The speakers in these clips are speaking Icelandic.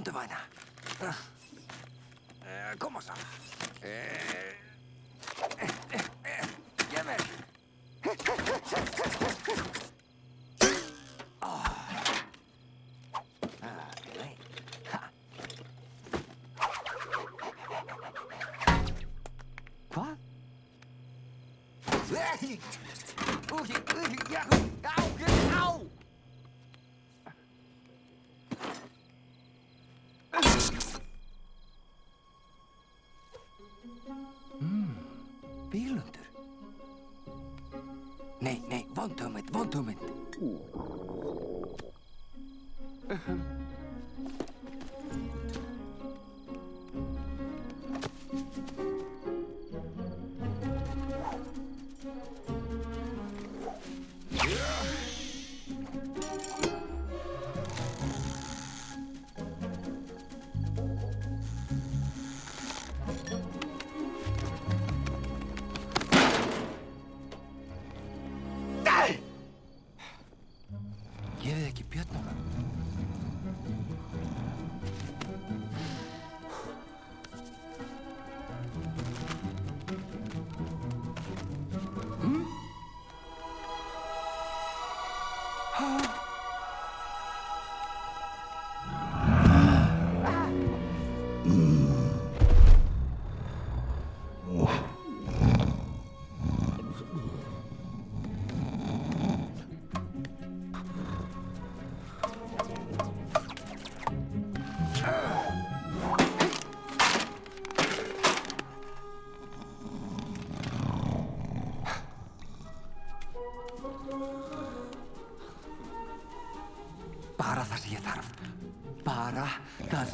Komdu, væna. Eh, Kom så. Eh, Gef mér. Ah, nei. Ha. Hvað? Nei!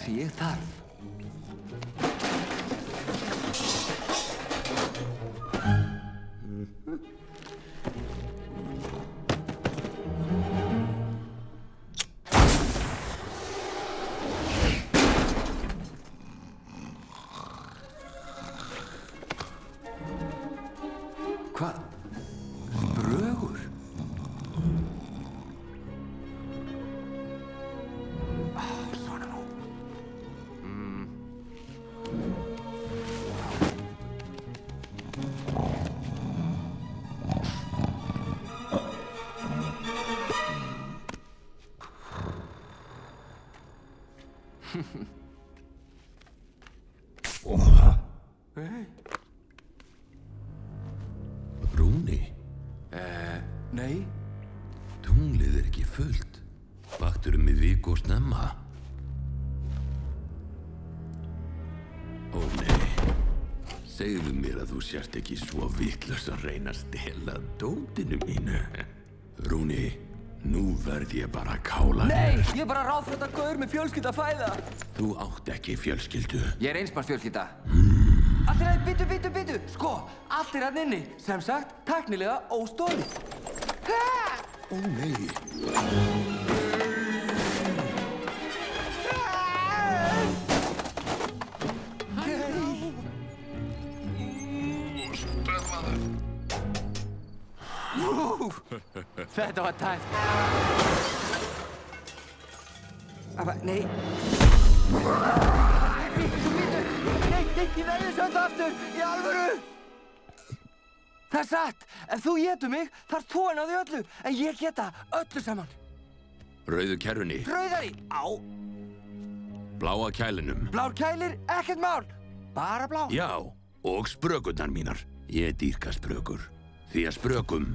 Það sem ég þarf. Mér að þú sért ekki svo vitlaus að reyna að stela dótinu mínu. Rúni, nú verð ég bara að kála nei, þér. ég er bara ráðfrönda gaur með fjölskylda fæða. Þú átt ekki fjölskyldu. Ég er einsmanns fjölskylda. Allt er að byttu, byttu, byttu. Sko, allt er að inni. Sem sagt, teknilega óstóð. Ó nei. Þetta var tæft. Abba, nei. Bíddu, bíddu. Nei, nei, ég verði sönda aftur. Í alvöru. Það er satt. Ef þú getur mig, þarf tóin á því öllu. En ég geta öllu saman. Rauðu kerfunni, Rauðari. Á. bláa kælinum. Blár kælir, ekkert mál. Bara blá. Já, og sprökurnar mínar. Ég dýrka sprökur. Því að sprökum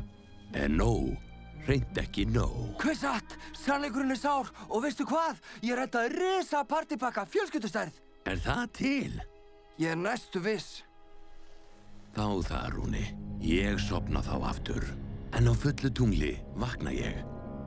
er nóg, reynd ekki nóg. Hvað satt? Sannleikurinn er sár. Og veistu hvað? Ég rettaði risa partipakka fjölskyldustærð. Er það til? Ég er næstu viss. Þá það, Rúni. Ég sopna þá aftur. En á fullu tungli vakna ég.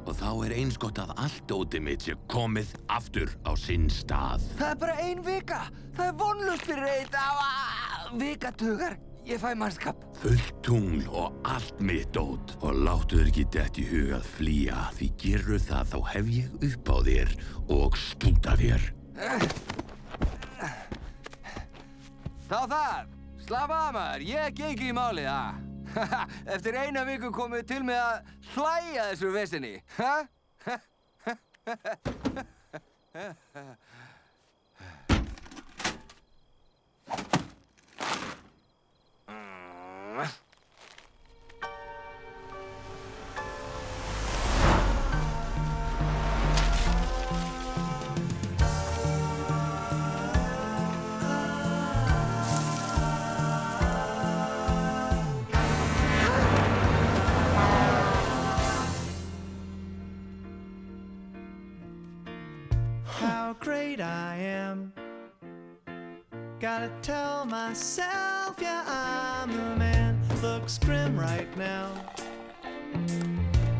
Og þá er eins gott að allt óti mitt sé komið aftur á sinn stað. Það er bara ein vika. Það er vonlust fyrir eitt á að vikatugar. Ég fæ mannskap. Fullt tungl og allt mitt dót. Og láttu þér ekki dett í hug að flýja. Því gerur það þá hef ég upp á þér og stúta þér. Þá það. Slafa að maður, ég gengi í málið, ha? Eftir eina viku komið til með að hlæja þessu vesinni, how great I am. Gotta tell myself, yeah, I'm the man. Looks grim right now.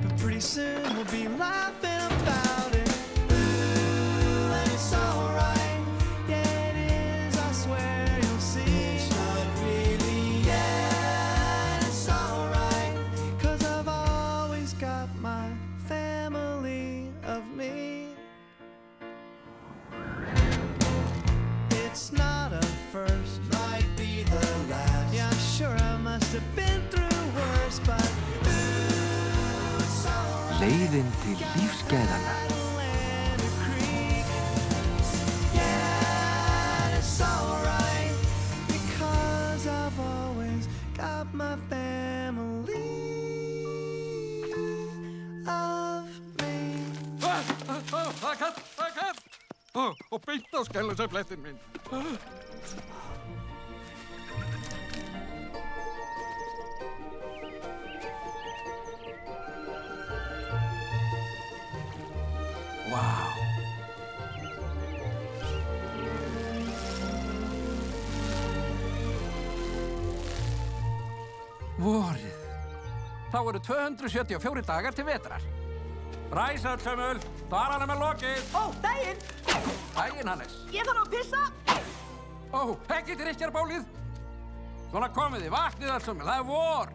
But pretty soon we'll be laughing about og beint á skælusöflettin minn. Vá. Vorið. Þá eru 274 dagar til vetrar. Ræsa, Tömmul, daranum er lokið. Ó, daginn! Dægin, Hannes. Ég þarf að pissa! Ó, ekki til ykkar bálið. Svona komið þið, vaknið alls um, það er vor.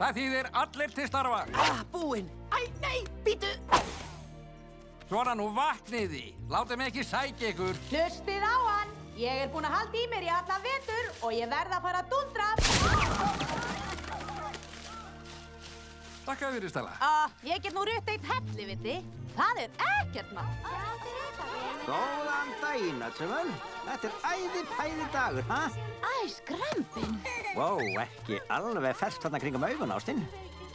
Það þýðir allir til starfa. Ah, búinn! Æ, nei, býtu! Svona nú vaknið þið, látið mig ekki sækja ykkur. Hlustið á hann! Ég er búinn að halda í mér í allan vetur og ég verð að fara að dundra. Takk að þér, Stella. Ah, ég get nú rutt eitt helli, viti. Það er ekkert maður. Góðan daginn, Ötsumul. Þetta er æði pæði dagur, ha? Æ, skrambin. Vó, ekki alveg fersk þarna kringum augun, Ástinn.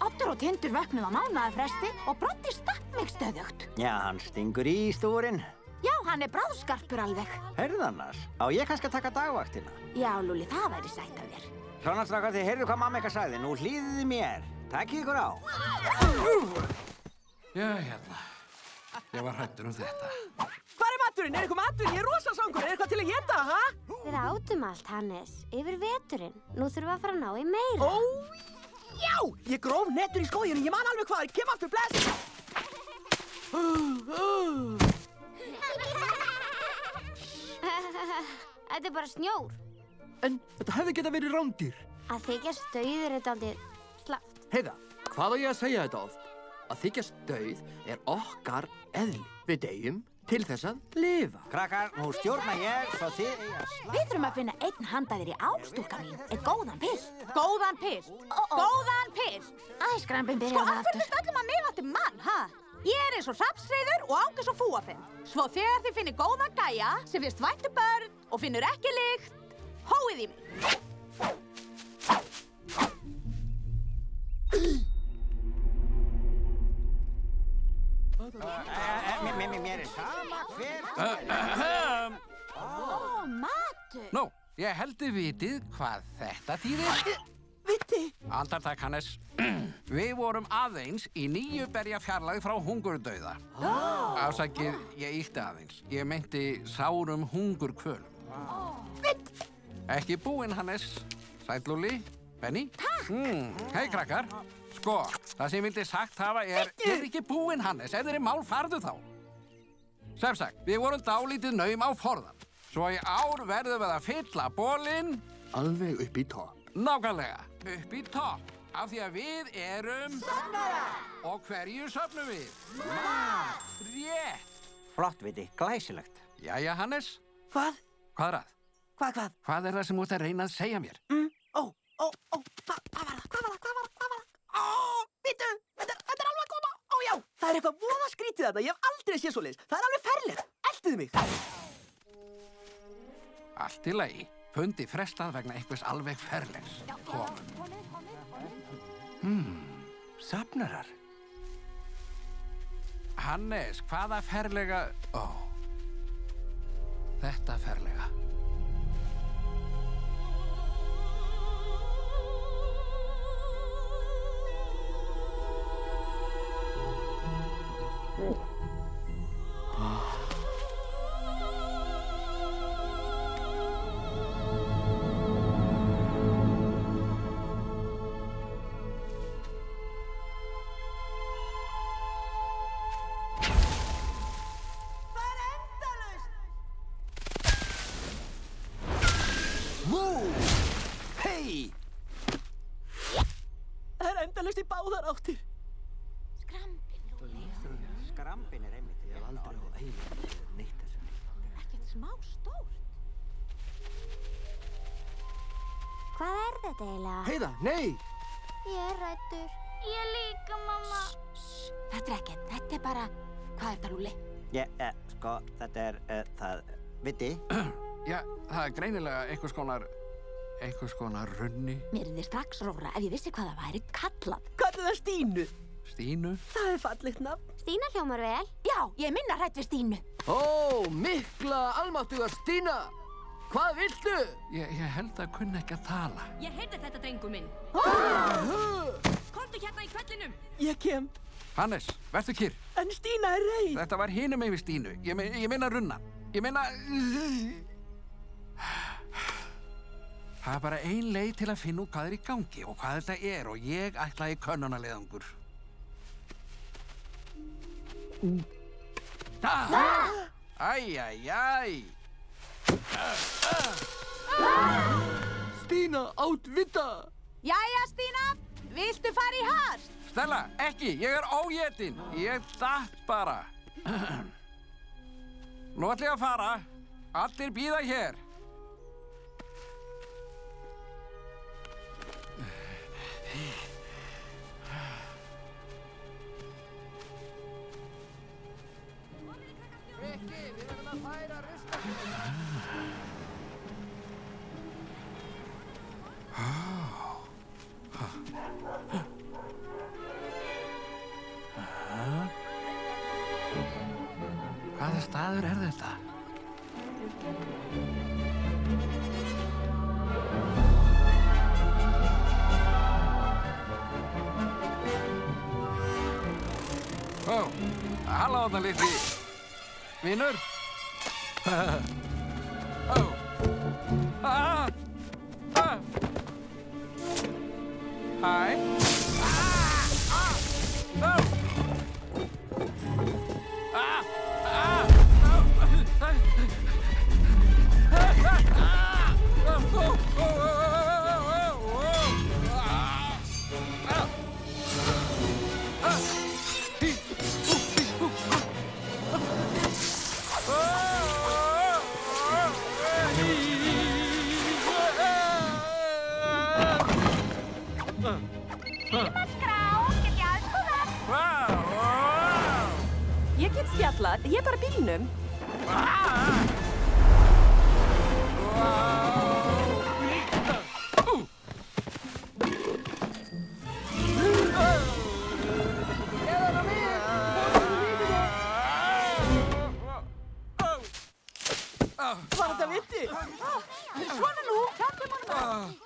Oddur og Tindur vöknuð á mánaðarfresti og Broddi stakk mig stöðugt. Já, hann stingur í stúrin. Já, hann er bráðskarpur alveg. Heyrðu annars, á ég kannski að taka dagvaktina? Já, Lúli, það væri sætt af þér. Svona strákar, þið heyrðu hvað mamma eitthvað sagði. Nú hlýðið þið mér. Takkið ykkur á. Já, hérna. Ég var hættur um þetta. Hvað er maturinn? Er eitthvað maturinn? Ég er rosa sangur. Er eitthvað til að geta, ha? Við átum allt, Hannes, yfir veturinn. Nú þurfum við að fara að ná í meira. Ó, já! Ég gróf nettur í skóginu. Ég man alveg hvað. Kem aftur, bless! Þetta er bara snjór. En þetta hefði geta verið rándýr. Að þykja stauður er aldrei slaft. Heiða, hvað á ég að segja þetta oft? Að þykjast dauð er okkar eðli. Við deyjum til þess að lifa. Krakkar, nú stjórna ég, svo þið eigi að slá. Við þurfum að finna einn handaðir í ástúka mín. Eitt góðan pilt. Góðan pilt. Góðan pilt. Æ, skrambin Sko, byrjaði af hverju aftur. þetta öllum að miða til mann, ha? Ég er eins og rapsreiður og ángas og fúafinn. Svo þegar þið finnir góða gæja sem finnst væntu börn og finnur ekki lykt, hóið í mig. Mér, mér, mér er sama hver. Ó, matur. Nú, ég held þið vitið hvað þetta þýðir. Viti! Aldartak, Hannes. Við vorum aðeins í nýju berja fjarlæði frá hungurdauða. Afsakið, ég ítti aðeins. Ég meinti sárum hungurkvölum. Ekki búinn, Hannes. Sætlúli, Benny. Takk. Mm, hei, krakkar. Sko, það sem ég vildi sagt hafa er, er ekki búinn, Hannes. Ef þeir eru mál, farðu þá. Sem sagt, við vorum dálítið naum á forðan. Svo í ár verðum við að fylla bólinn Alveg upp í topp. Nákvæmlega, upp í topp. Af því að við erum... Söfnara! Og hverju söfnum við? Mat! Rétt! Flott, viti, glæsilegt. Jæja, Hannes, Hvað? hvað er að? Hvað, hvað? Hvað er það sem ert að reyna að segja mér? Mm, Vittu, þetta, þetta er alveg að koma. Ó já, það er eitthvað voða skrítið þarna. Ég hef aldrei séð svo leiðis. Það er alveg ferlegt. Eldiðu mig. Allt í lagi. Fundi frestað vegna einhvers alveg ferlegs. Kom. Hmm, sapnarar. Hannes, hvaða ferlega... Ó, þetta ferlega. Það er endalaust í báðar áttir. Heiða, nei! Ég er rættur. Ég líka, mamma. Þetta er ekkert, þetta er bara... Hvað er þetta, Lúli? Ég, eh, sko, þetta er, eh, það, viti, Já, það er greinilega einhvers konar... einhvers konar runni. Mér er þið strax róra ef ég vissi hvað það væri kallað. Kallið það Stínu. Stínu. Það er fallegt nafn. Stína hljómar vel. Já, ég er minna hrætt við Stínu. Ó, mikla almáttuga Stína! Hvað viltu? Ég, ég held að kunna ekki að tala. Ég heyrði þetta, drengu minn. Komdu hérna í kvellinum. Ég kem. Hannes, verður kyrr. En Stína er reið. Þetta var hinum yfir Stínu. Ég, me, ég meina runna. Ég meina... Það er bara ein leið til að finna út hvað er í gangi og hvað þetta er og ég ætla í könnunarleðangur. Æj, æj, æj. Stína átt vita! Jæja, Stína, viltu fara í hast? Stella, ekki, ég er óétin. Ég datt bara. Nú ætla ég að fara. Allir býða hér. Hvaða staður er þetta? Ó, halló þarna litli vinur. Hæ. Ah, ah, ó. Spjallað, ég er bara bílnum.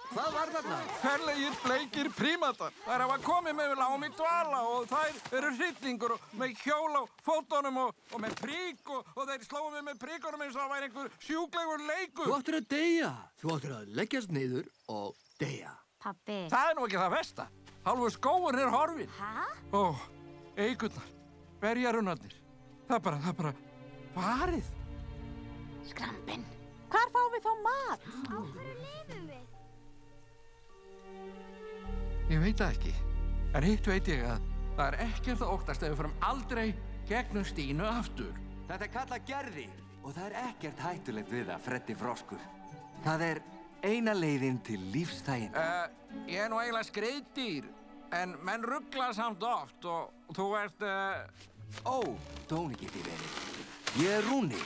Hvað var þarna? Ferlegir bleikir prímatar. Þær hafa komið með lám í dvala og þær eru hryllingur og með hjól á fótunum og, og með prík og, og þeir slóðu mig með príkunum eins og það væri einhver sjúklegur leikur. Þú áttir að deyja. Þú áttir að leggjast niður og deyja. Pappi. Það er nú ekki það versta. Hálfur skóur er horfin. Hæ? Ó, eigullar, berjarunarnir. Það bara, það bara farið. Skrambin. Hvar fáum við þá mat? Á hverju lifum við? Ég veit það ekki. En hitt veit ég að það er ekkert að óttast ef við förum aldrei gegnum Stínu aftur. Þetta er kallað gerði og það er ekkert hættulegt við það, Freddi Froskur. Það er eina leiðin til lífstægin. Uh, ég er nú eiginlega skreiðdýr, en menn ruggla samt oft og þú ert, uh, Ó, tóni geti verið. Ég er Rúni.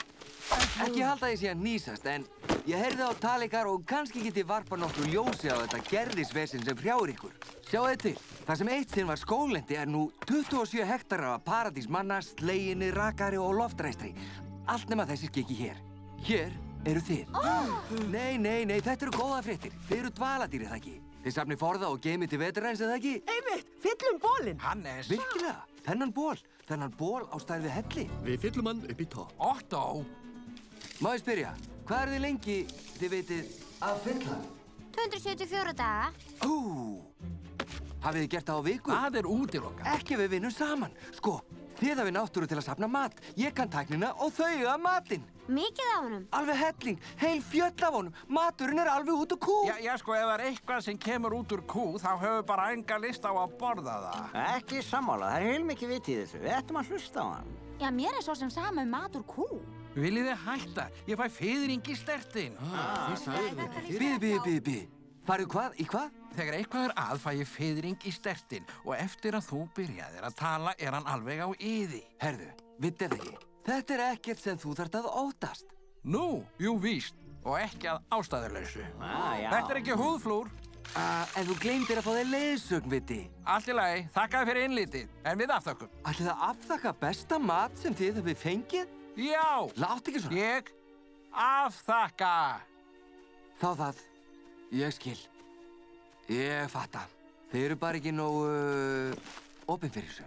Ekki halda ég sé að nýsast, en ég heyrði á talikar og kannski geti varpa nokkru ljósi á þetta gerðisvesin sem hrjáir ykkur. Sjáu þið til, það sem eitt sinn var skólendi er nú 27 hektarar af paradís manna, sleginni, rakari og loftræstri. Allt nema þessi skiki hér. Hér eru þið. Nei, nei, nei, þetta eru góða fréttir. Þið eru dvaladýrið, það ekki? Þið safni forða og geymið til veturræns, eða ekki? Einmitt, fyllum bólinn. Hannes. Virkilega, þennan ból, þennan ból á stærð við helli. Við fyllum hann upp í topp. Otto. Má ég spyrja, hvað er þið lengi, þið veitir, að fylla? 274 daga. Ú, hafið þið gert það á viku? Það er útilokað. Ekki við vinnum saman. Sko, þið hafið náttúru til að safna mat. Ég kann tæknina og þau að matinn. Mikið af honum. Alveg helling, heil fjöll af honum. Maturinn er alveg út úr kú. Já, já, sko, ef það er eitthvað sem kemur út úr kú, þá höfum við bara enga list á að borða það. Ekki sammála, það er heilmikið vitið þessu. Við ættum að hlusta á hann. Já, mér er svo sem sama um mat úr kú. Viljið þið hætta? Ég fæ fyrring í stertin. Bíði, bíði, bíði, bíði. Farið hvað? Í hvað? Þegar eitthvað er að, fæ ég fyrring í stertin og eftir að þú byrjaðir að tala er hann alveg á yði. Herðu, vitið ekki. Þetta er ekkert sem þú þarft að óttast. Nú, jú víst, og ekki að ástæðurlausu. Ah. Þetta er ekki húðflúr. Uh, en þú gleymdir að fá þér leiðsögn, viti. Allt í lagi, þakkaði fyrir innlítið, en við afþökkum. Ætli það afþakka besta mat sem þið hefur fengið? Já, Látt ekki svona. ég afþakka. Þá það. Ég skil. Ég fatta. Þið eru bara ekki nógu... Opinn fyrir þessu.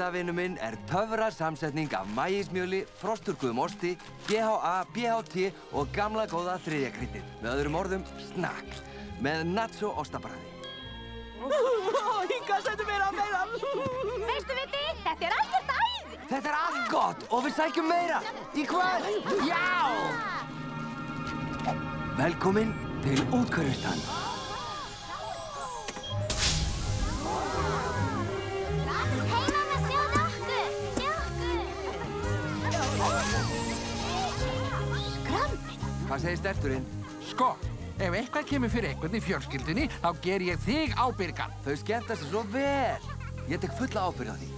Þetta, vinnu minn, er töfra samsetning af mægismjöli, frosturguðum osti, BHA, BHT og gamla góða þriðjakryttir. Með öðrum orðum, snakk. Með nacho ostabræði. Hinga, settu mér á meira. Veistu, viti, þetta er algjört æði. Þetta er allt gott og við sækjum meira. Í hvað? Já! Velkomin til útkörustan. Hvað segir sterturinn? Sko, ef eitthvað kemur fyrir einhvern í fjölskyldunni, þá ger ég þig ábyrgan. Þau skemmta sér svo vel. Ég tek fulla ábyrgð á því.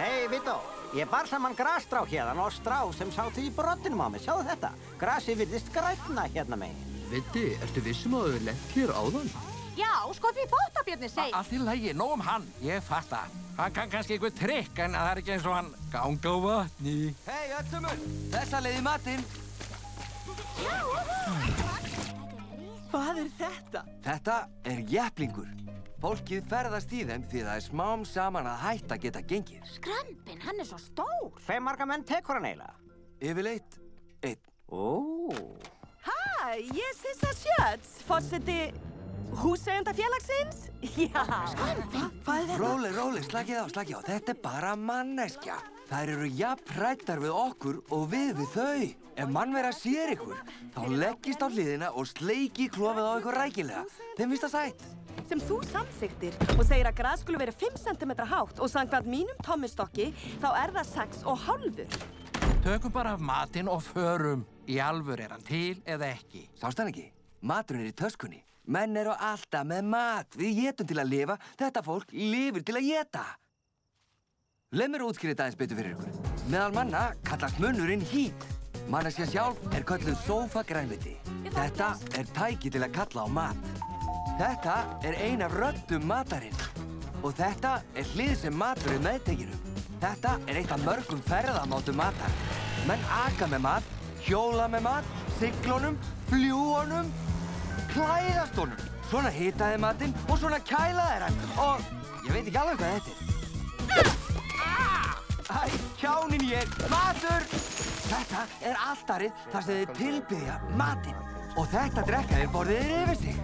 Hei, Vito, ég bar saman grasstrá hérna og strá sem sátu í brottinum á mig. Sjáðu þetta, grasi virðist grætna hérna megin. Viti, ertu vissum að þau lett hér áðan? Já, sko því þóttabjörni seg. Allt í lagi, nóg um hann, ég fatta. Hann kann kannski eitthvað trikk, en það er ekki eins og hann ganga á vatni. Hei, öllumur! Þessa leið í matinn. Hvað er þetta? Þetta er jepplingur. Fólkið ferðast í þeim því það er smám saman að hætta að geta gengið. Skrambin, hann er svo stór. Hve marga menn tekur hann eiginlega? Yfirleitt, einn. Ó, Hæ, ég er Sissa Sjöts, fórseti húsegundafélagsins. Já. Hvað er þetta? Róli, róli, slakið á, slakið á. Þetta er bara manneskja. Þær eru jafn hrættar við okkur og við við þau. Ef mannverða sér ykkur, þá leggist á hliðina og sleiki klofið á ykkur rækilega. Þeim finnst það sætt. Sem þú samþyktir og segir að græs skulu vera 5 cm hátt og samkvæmt mínum tommistokki þá er það 6 og hálfur. Tökum bara af matinn og förum. Í alvör er hann til eða ekki. Sást hann ekki? Maturinn er í töskunni. Menn eru alltaf með mat. Við getum til að lifa. Þetta fólk lifir til að geta. Leð mér útskýrið þetta aðeins betur fyrir ykkur. Meðal manna kallast munnurinn hít. Manneskja sjálf er kölluð sófa grænviti. Þetta er tæki til að kalla á mat. Þetta er ein af röddum matarinn. Og þetta er hlið sem matur er meðtekinum. Þetta er eitt af mörgum ferðamátum matar. Menn aka með mat, hjóla með mat, siglunum, fljúonum, klæðast honum. Svona hitaði matinn og svona kælaði hann. Og ég veit ekki alveg hvað þetta er. Æ, kjánin ég, matur! Þetta er altarið þar sem þið tilbyðja matinn. Og þetta drekka þeir borðið þeir yfir sig.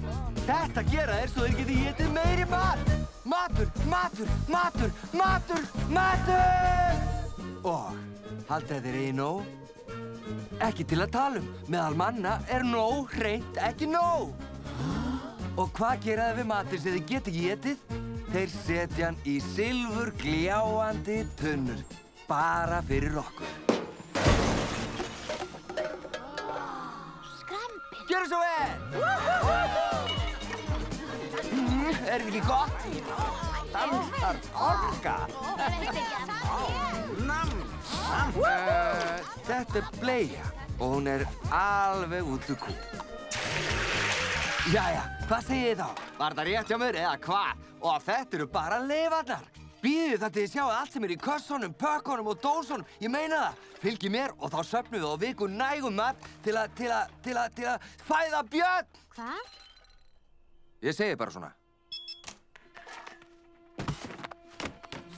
Þetta gera þeir svo þeir geti getið meiri mat. Matur, matur, matur, matur, matur! Og haldið þeir eigi nóg? Ekki til að tala um. Meðal manna er nóg hreint ekki nóg. Og hvað gera þeir við matinn sem þið get ekki getið? Þeir setja hann í silfur gljáandi tunnur. Bara fyrir okkur. Skrampin. Gjörðu svo vel! Mm, er þetta ekki gott? Dansar orka. Nam. Uh, þetta er bleia og hún er alveg út úr kú. Jæja, hvað segið þið þá? Var þetta rétt hjá mér eða hvað? Og þetta eru bara leifarnar. Býðið það til þið sjáu allt sem er í kössunum, pökkunum og dósunum. Ég meina það. Fylgi mér og þá söfnum við á viku nægum mat til að, til að, til að, til að fæða björn. Hvað? Ég segi bara svona.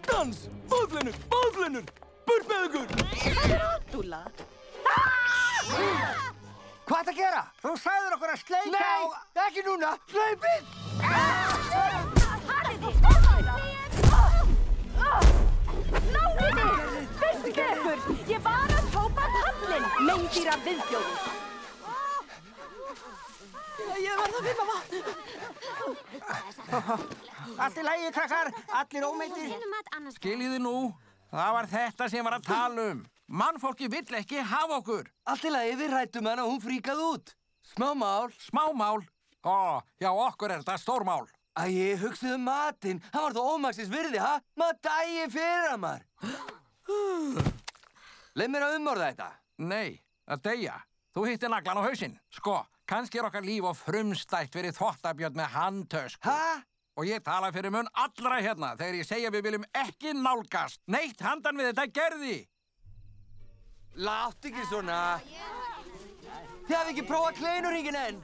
Stans! Móðlennur! Móðlennur! Burt með ykkur! Dúlla. Hvað það gera? Þú sagður okkur að sleika á... Nei, ekki núna! Náðu þig! Veistu hvað ykkur? Ég var að tópa pallin. Meindýra viðbjóður. Ég verð að finna vatn. Allt í lægi, krakkar. Allir annars. Skiljiði nú, það var þetta sem var að tala um. Mannfólki vill ekki hafa okkur. Allt í lagi, við rættum hana og hún fríkaði út. Smá mál. Smámál. Ó, já, okkur er þetta stórmál. Æ, ég hugsaði um matinn. Hann var þó ómaksins virði, ha? Maður dægi fyrir hann, maður. Leif mér að umorða þetta. Nei, að deyja. Þú hittir naglan á hausinn. Sko, kannski er okkar líf og frumstætt verið þvottabjörn með handtösk. Ha? Og ég tala fyrir mun allra hérna þegar ég segja við viljum ekki nálgast. Neitt handan við þetta gerði. Látt ekki svona. Þið hafið ekki prófað kleinuringin enn.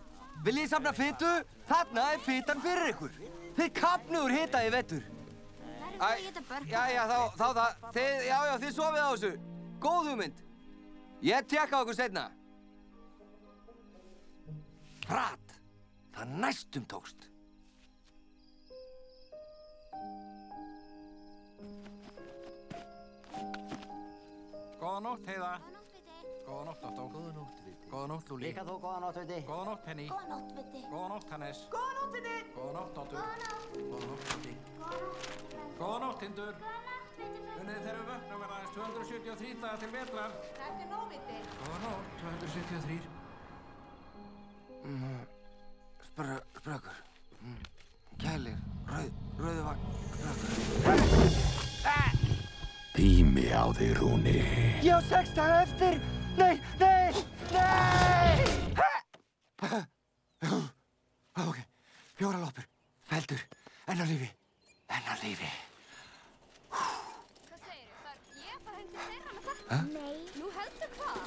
Viljið safna fytu? Þarna er fytan fyrir ykkur. Þið kapnuður hitaði vettur. Það er þetta börn. já, já, þá, þá það. Þið, já, já, þið sofið á þessu. Góð hugmynd. Ég tekka okkur setna. Prat. Það næstum tókst. Góða nótt, Heiða. Góða nótt, Otto. Góða nótt, Viti. Góða nótt, Lúli. Líka þú góða nótt, viti. Góða nótt, Penny. Góða nótt, viti. Góða nótt, Hannes. Góða nótt, viti. Góða nótt, Ottur. Góða nótt, Viti. Góða nótt, Tindur. Munið þegar við vöknum verða aðeins 273 daga til vetrar. Þetta er nóviti. Góða nótt, 273. Spra, sprakur. Mm. Kælir. Rauð, rauðu vagn. Sprakur. Tími á þig, Rúni. Ég á sex daga eftir! Nei, nei, nei! Ok, fjóra loppur, feldur, enn á lífi, enn á lífi. Hvað segir þau? Þarf ég að fara heim til þeirra með þetta? Nei. Nú heldur hvað?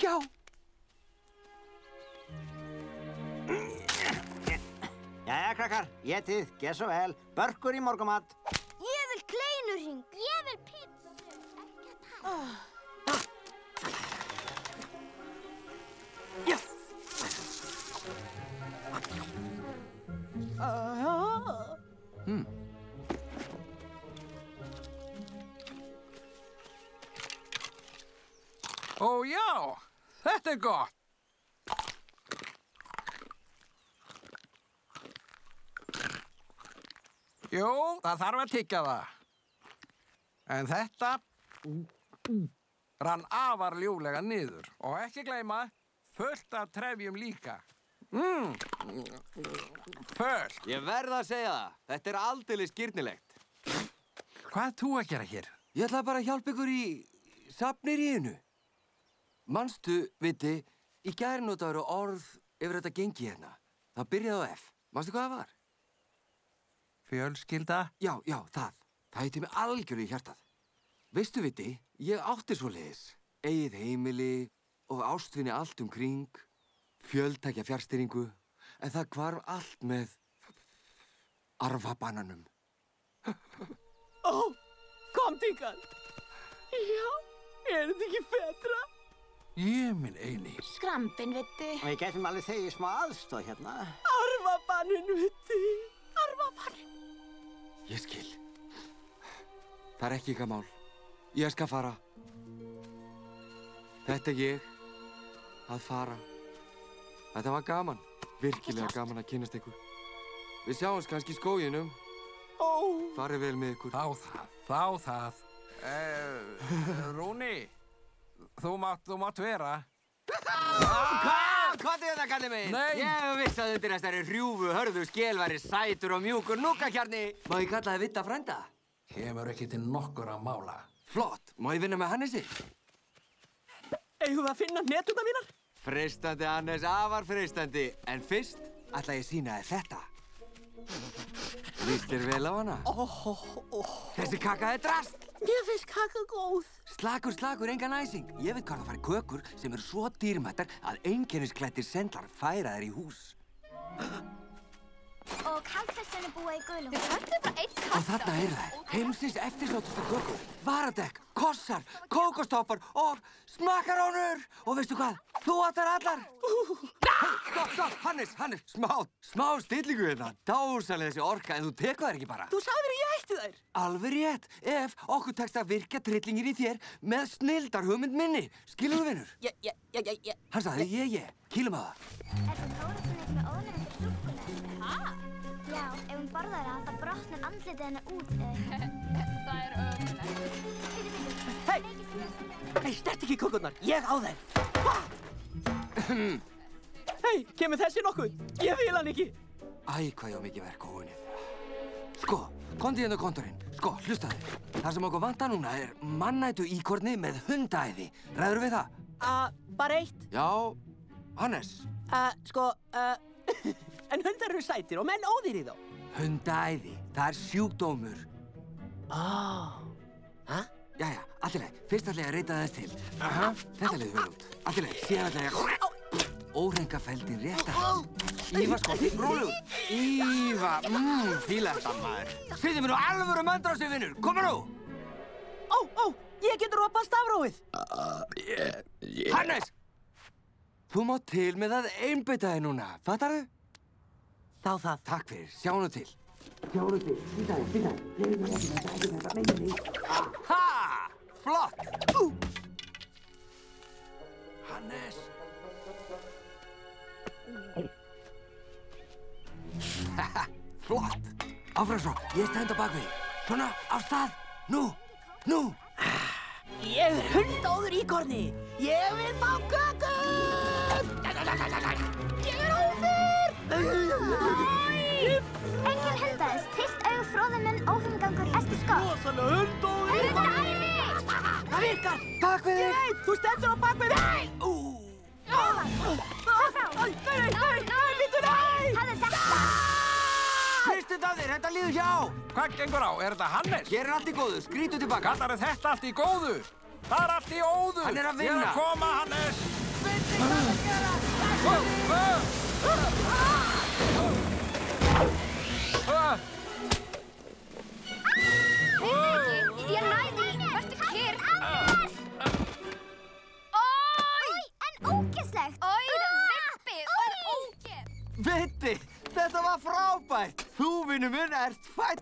Já! Jæja, krakkar, getið, geð svo vel. Börkur í morgumat. Ég vil kleinurring. Ég vil pizza. Ekki að tala. Ó já, þetta er gott. Jú, það þarf að tyggja það. En þetta rann afar ljúlega niður. Og ekki gleyma, fullt af trefjum líka. Mm. Fullt. Ég verð að segja það, þetta er aldeilis skýrnilegt. Hvað ert þú að gera hér? Ég ætla bara að hjálpa ykkur í safnir í einu. Manstu, viti, í gæri notaður orð yfir þetta gengi hérna. Það byrjaði á F. Manstu hvað það var? Fjölskylda? Já, já, það. Það heiti mig algjörlega í hjartað. Veistu, viti, ég átti svo leiðis. Egið heimili og ástvinni allt um kring, fjöldtækja fjárstyringu, en það hvarf allt með arfabananum. Ó, kom tingal. Já, er þetta ekki betra? Ég minn eini. Skrampin, viti. Og ég getum alveg þegið smá aðstóð hérna. Arfabannin, viti. Arfabannin. Ég skil. Það er ekki ykkar mál. Ég skal fara. Þetta er ég að fara. Þetta var gaman. Virkilega gaman að kynast ykkur. Við sjáumst kannski í skóginum. Ó, Farið vel með ykkur. Þá það, þá það. Uh, Rúni, þú mátt, þú mátt vera. Hvað? Hvað er það, kallið minn? Nei. Ég hef viss að undir þessari hrjúfu hörðu skél væri sætur og mjúkur núkakjarni. Má ég kalla það vitta frænda? Kemur ekki til nokkur að mála. Flott. Má ég vinna með Hannesi? eigum við að finna netuna mínar? Freistandi, Hannes, afar freistandi. En fyrst ætla ég sína þér þetta. Lýst þér vel á hana? Ó, ó, ó, Þessi kaka er drast. Ég finnst kaka góð. Slakur, slakur, engan æsing. Ég veit hvað það fari kökur sem eru svo dýrmættar að einkennisklættir sendlar færa þær í hús. Og kaldfestunni búa í gulum. Þið pöntuðu bara eitt Og kassa. þarna eru þær. Heimsins eftirsóttustu kökur. Varadekk, kossar, kókostoppar og smakarónur. Og veistu hvað? Þú áttar allar. Hey, stopp, stopp, Hannes, Hannes, smá, smá stillingu hérna. Dásalega þessi orka en þú tekur þær ekki bara. Þú sagðir að ég ætti þær. Alveg rétt, ef okkur tekst að virka trillingir í þér með snildar hugmynd minni. Skilur þú, vinnur? Ég, ég, ég, ég, ég. Hann sagði ég, ég, kýlum að það. Já, ef hún borðar það, það brotnar andlitið hennar út eða. Það er sem þessi. Nei, stert ekki kökurnar. Ég á þær. Hei, kemur þessi nokkuð? Ég vil hann ekki. Æ, hvað ég á mikið verk og unnið. Sko, kondi hérna kontorinn. Sko, hlustaði. Það sem okkur vantar núna er mannætu íkorni með hundaæði. Ræður við það? Uh, bara eitt. Já, Hannes. Uh, sko, uh, en hundar eru sætir og menn óðir í þá. Hundaæði, það er sjúkdómur. Ó. Hæ? Jæja, allileg, fyrst að reyta þess til. Aha, þetta leiði vel út. Allileg, síðan að... Órenga feldin rétt að Íva skotti, rólu út. Íva, mmm, fíla þetta maður. Sýðið mér nú alvöru möndra á sig, vinnur. Koma nú! Ó, ó, ég getur ropað stafróið. Hannes! Þú má til með að einbytta þig núna, fattar þau? Þá það. Takk fyrir, sjáum nú til. Sjáum nú til, býta þig, býta þig. Leifum mér ekki þetta, ekki þetta, meina þig. Aha! Flott! Hannes. Flott! Áfram svo, ég stend á bakvið. Svona, á stað. Nú, nú. Ég er hundóður íkorni. Ég vil fá kökur. Engin hundaðist, trillt auð, fróðumunn, óhumgangur, ertu skott. Rosalega hundóður íkorni. Það virkar. Bakvið þig. Nei, þú stendur á bakvið. Nei. Sá frá. Nei, nei, nei, nei, lítu, nei. Hafðu þetta. hristu það þér, þetta líður hjá. Hvað gengur á? Er þetta Hannes? Hér er allt í góðu, skrítu tilbaka. Kallar þetta allt í góðu? Það er allt í óðu. Hann er að Ég er vinna. að koma, Hannes. Ói, vippi. Það er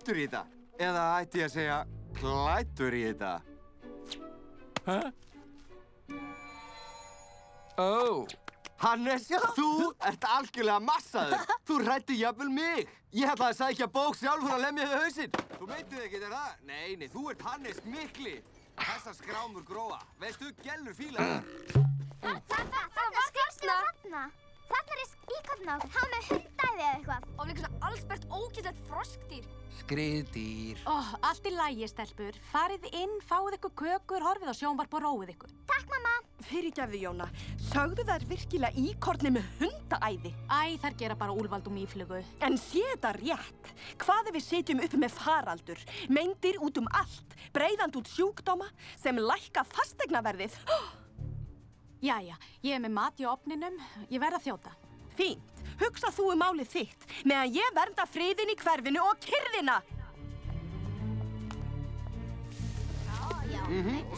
fættur í þetta. Eða ætti ég að segja klættur í þetta. Hæ? Ó, Hannes, þú ert algjörlega massaður. Þú rætti jafnvel mig. Ég ætlaði að sækja bók sjálfur að lemja þig hausinn. Þú meitið ekki, er það? Nei, nei, þú ert Hannes mikli. Þessar skrámur gróa. Veistu, gellur fíla það. Þarna, þarna, skrifstina þarna. Er íkorna okkur, hann með hundæði eða eitthvað. Og líka svona allsbært ógeðlegt froskdýr. skriðdýr. Ó, allt í lægi, stelpur. Farið inn, fáið ykkur kökur, horfið á sjónvarp og róið ykkur. Takk, mamma. Fyrirgefðu, Jóna. Sögðu þær virkilega íkorni með hundaæði? Æ, þær gera bara úlvald um íflugu. En sé þetta rétt? Hvað ef við sitjum upp með faraldur? Meindir út um allt, breiðand út sjúkdóma sem lækka fastegnaverðið? Jæja, ég er með mat í opninum. Ég verð að þjóta. Fínt. Hugsa þú um málið þitt meðan ég vernda friðin í hverfinu og kyrðina.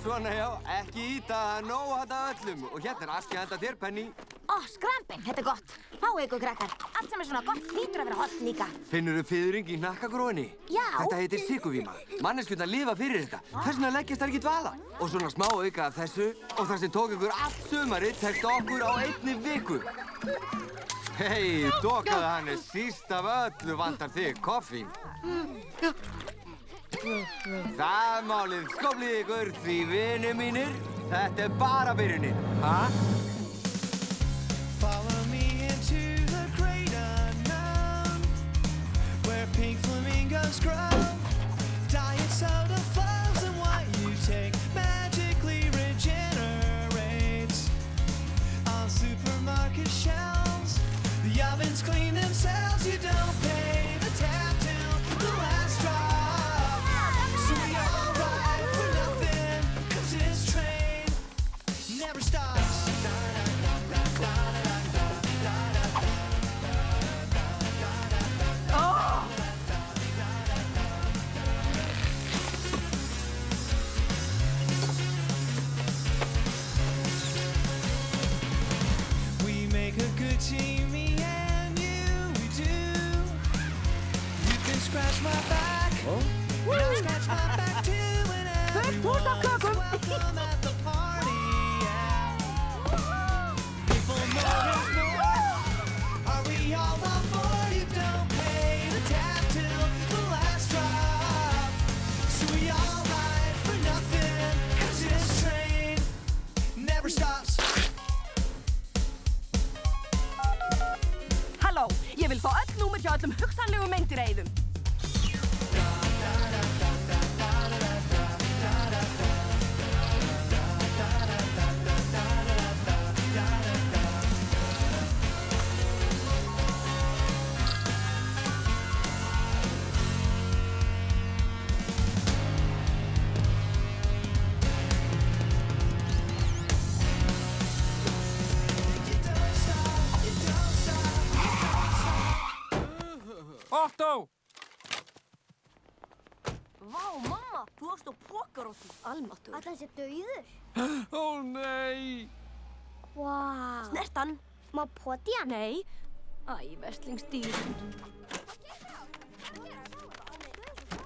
Svona, já, ekki íta, nóg handa öllum. Og hérna er aski handa þér, Penny. Ó, skrampin, þetta er gott. Fáu ykkur krakkar. Allt sem er svona gott hlýtur að vera hot líka. Finnur þú fyrring í nakkagróinni? Já. Þetta heitir sikuvíma. Manneskjönda lifa fyrir þetta. Þess vegna leggjast þær ekki dvala. Og svona smá auka af þessu. Og það sem tók ykkur allt sumarið tekst okkur á einni viku. Hei, dokkaðu hann er síst af öllu vantar þig koffín. Það málið, skoblið ykkur því vini mínir, þetta er bara byrjunin. Hæ? Follow me into the great unknown Where pink flamingos grow train never stops. Halló, ég vil fá öll númer hjá öllum hugsanlegum meindireiðum. Má poti hann? Nei. Æ, verslingsdýr.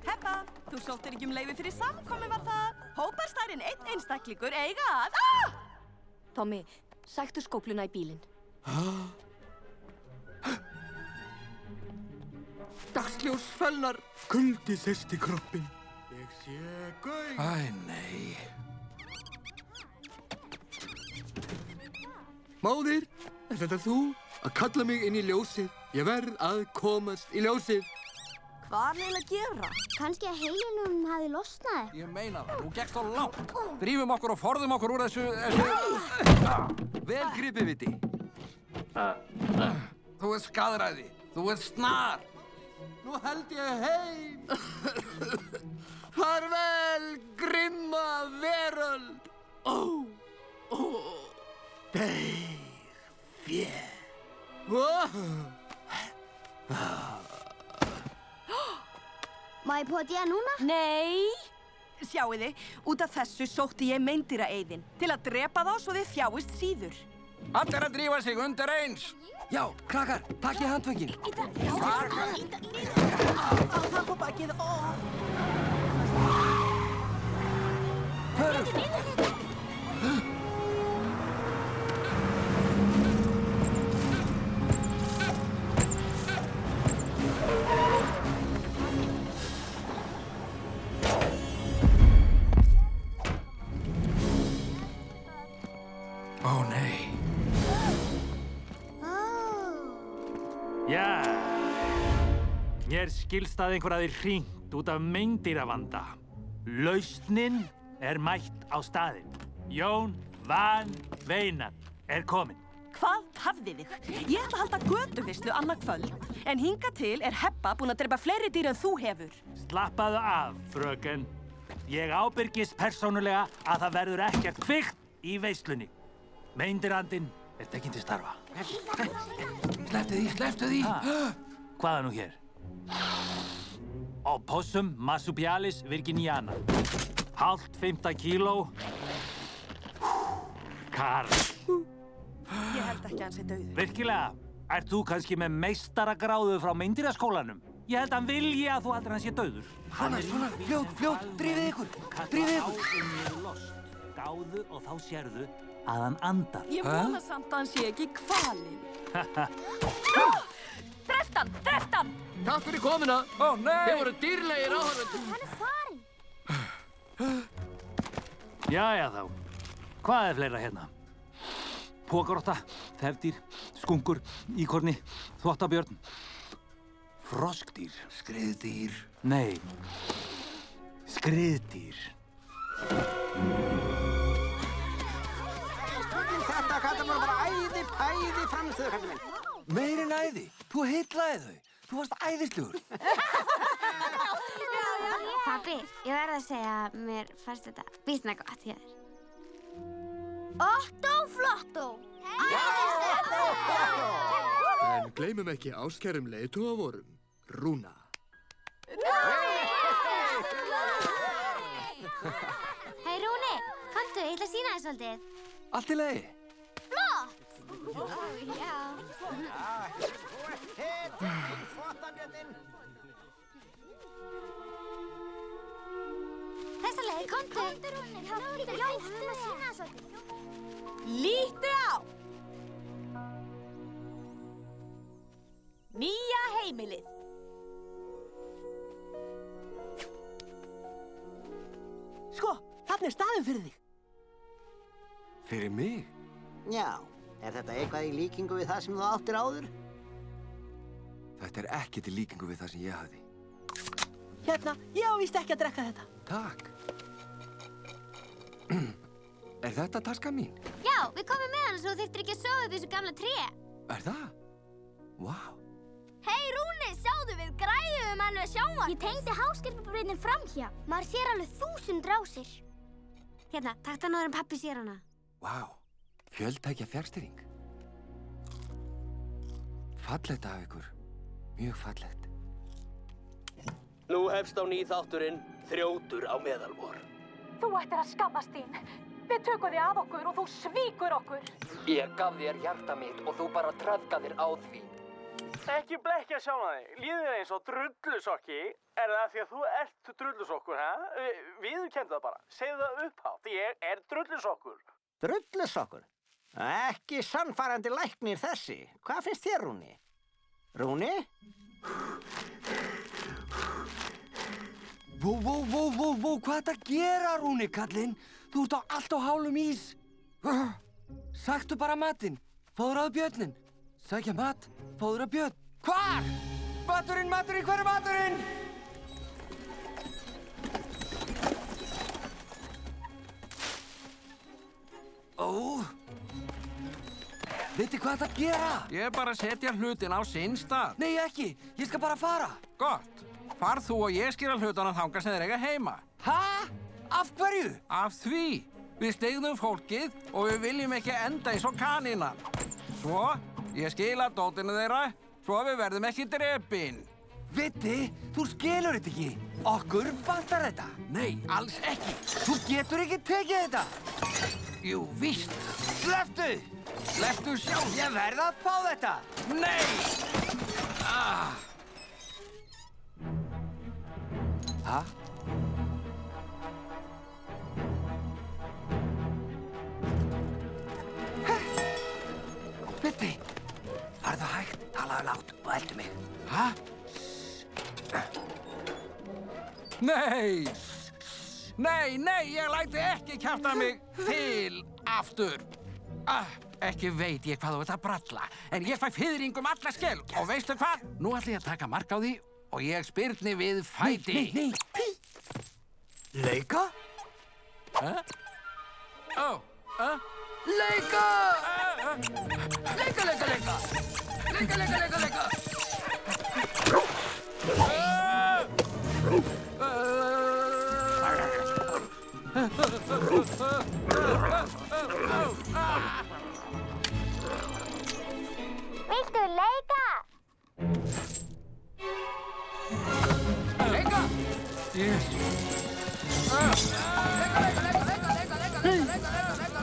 Heppa, þú sóttir ekki um leiði fyrir samkomi var það. Hóparstærin einn einstaklingur eiga að... Ah! Tommy, sæktu skópluna í bílinn. Dagsljós fölnar. Kuldi þyrst í kroppin. Ég sé gauð. Æ, nei. Móðir, er þetta þú? Að kalla mig inn í ljósið. Ég verð að komast í ljósið. Hvað er neila að gera? Kannski að heilinum hafi losnað. Ég meina það, þú gekkst á langt. Drífum okkur og forðum okkur úr þessu... þessu... Vel gripið viti. Þú ert skadræði. Þú ert snar. Nú held ég heim. Farvel, grimma veröld. Ó, ó, deyr fér. Má ég poti hann núna? Nei! Sjáu þið, út af þessu sótti ég meindýraeiðin til að drepa þá svo þið þjáist síður. Allir að drífa sig undir eins. Já, krakkar, takk ég handvöngin. Það fór bakið, ó! Förum. Mér skilst að einhver aðeir hringt út af meindýravanda. Lausnin er mætt á staðinn. Jón Van Veinan er kominn. Hvað hafði þig? Ég ætla að halda götuvislu annað kvöld, en hinga til er Heppa búin að drepa fleiri dýr en þú hefur. Slappaðu af, fröken. Ég ábyrgist persónulega að það verður ekkert kvikt í veislunni. Meindirandinn er tekinn til starfa. Sleftu því, sleftu því. Ha, hvað er nú hér? Opossum marsupialis virginiana. Halvt 5 kíló. Karl. Ég held ekki að hann sé dauður. Virkilega? Ert þú kannski með meistaragráðu frá meindýraskólanum? Ég held að hann vilji að þú heldur hann sé dauður. Svona, svona, fljót, fljót, drífið ykkur, drífið ykkur. ykkur. Gáðu og þá sérðu að hann andar. Ég vona samt að hann sé ekki kvalinn. Dreft hann! Takk fyrir komuna. Ó, nei! Þið voru dýrlegir áhörvendur. Hann er farinn. Jæja þá. Hvað er fleira hérna? Pókarotta, þefdýr, skunkur, íkorni, þvottabjörn, froskdýr. Skriðdýr. Nei, skriðdýr. Þetta kallar bara æði pæði framstöðu, kallar minn. Meirinn æði. Þú heitlaði þau. Þú varst æðislegur. Pappi, ég verð að segja að mér fannst þetta býstna gott hjá þér. Otto Flotto! En gleymum ekki áskærum leiðtúa vorum. Rúna. Hei Rúni, komdu, ég ætla að sína þér svolítið. Allt í lagi. Þessa leið, komdu. Komdu Rúni, þá fyrir Já, hann að sína þér svolítið. Líttu á! Nýja heimilið. Sko, þarna er staðum fyrir þig. Fyrir mig? Já, er þetta eitthvað í líkingu við það sem þú áttir áður? Þetta er ekki til líkingu við það sem ég hafði. Hérna, ég á víst ekki að drekka þetta. Takk. er þetta taska mín? Já, við komum með hann svo þú þurftir ekki að sofa upp í þessu gamla tré. Er það? Vá. Hei Rúni, sjáðu við græðum hann við sjónvarp. Ég tengdi háskilpabreytin framhjá. Maður sér alveg þúsund rásir. Hérna, takt hann áður en pappi sér hana. Vá. Fjöldtækja fjárstyring. Fallegt af ykkur. Mjög fallegt. Nú hefst á ný þátturinn Þrjótur á meðalvor. Þú ættir að skammast þín. Við tökum þig að okkur og þú svíkur okkur. Ég gaf þér hjarta mitt og þú bara trafkaðir á því. Ekki blekja sjálfa þig. Líður eins og drullusokki. Er það því að þú ert drullusokkur, hæ? Viðurkendu það bara. Segðu það upphátt. Ég er drullusokkur. Drullusokkur? Ekki sannfærandi læknir þessi. Hvað finnst þér, Rúni? Rúni? Vó, vó, vó, vó, vó, hvað þetta gera, Rúni, kallinn? Þú ert á allt á hálum ís. Saktu bara matinn. Fáður að björnin. Sækja mat, fáður að björn. Hvar? Maturinn, maturinn, hver er maturinn? Ó. Veitir hvað þetta gera? Ég er bara að setja hlutin á sinn stað. Nei, ekki. Ég skal bara fara. Gott. Far þú og ég skýra hlutunum þangað sem þeir eiga heima. Hæ? Af hverju? Af því. Við stegðum fólkið og við viljum ekki enda eins og kanina. Svo, ég skila dótinu þeirra, svo við verðum ekki drepin. Viti, þú skilur þetta ekki. Okkur vantar þetta. Nei, alls ekki. Þú getur ekki tekið þetta. Jú, víst. Sleftu! Sleftu sjálf. Ég verð að fá þetta. Nei! Ah. Ha? Viti, farðu hægt, talaðu látt og eldu mig. Hæ? Nei! Nei, nei, ég læti ekki kjafta mig til aftur. Ah, ekki veit ég hvað þú ert að bralla, en ég fæ fyrring um alla skell. Og veistu hvað? Nú ætlum ég að taka mark á því og ég spyrni við fæti. Nei, nei, nei. Leika? Hæ? Ó, hæ? Leika! Leika, leika, leika! Leika, leika, leika, leika! Viltu leika? Leika!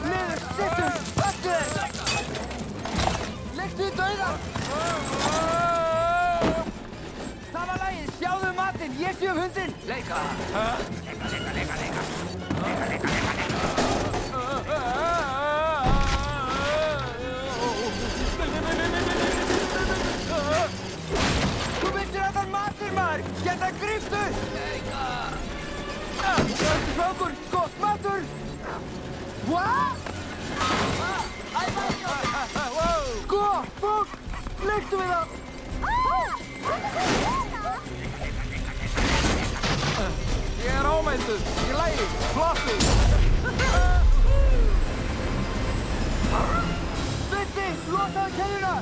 Niður, sittu, öttu þér! Leiktu í dauðan! Það var lagið, sjáðu matinn, ég sé um hundinn! Leika! Leika, leika, leika, leika! Þú myndir að það matur maður! Geta griftu! Það er frákur! Gott matur! Hva? Gott fólk! Legtu við það! Lægi, flottur. Bitti, losaðu keðjuna!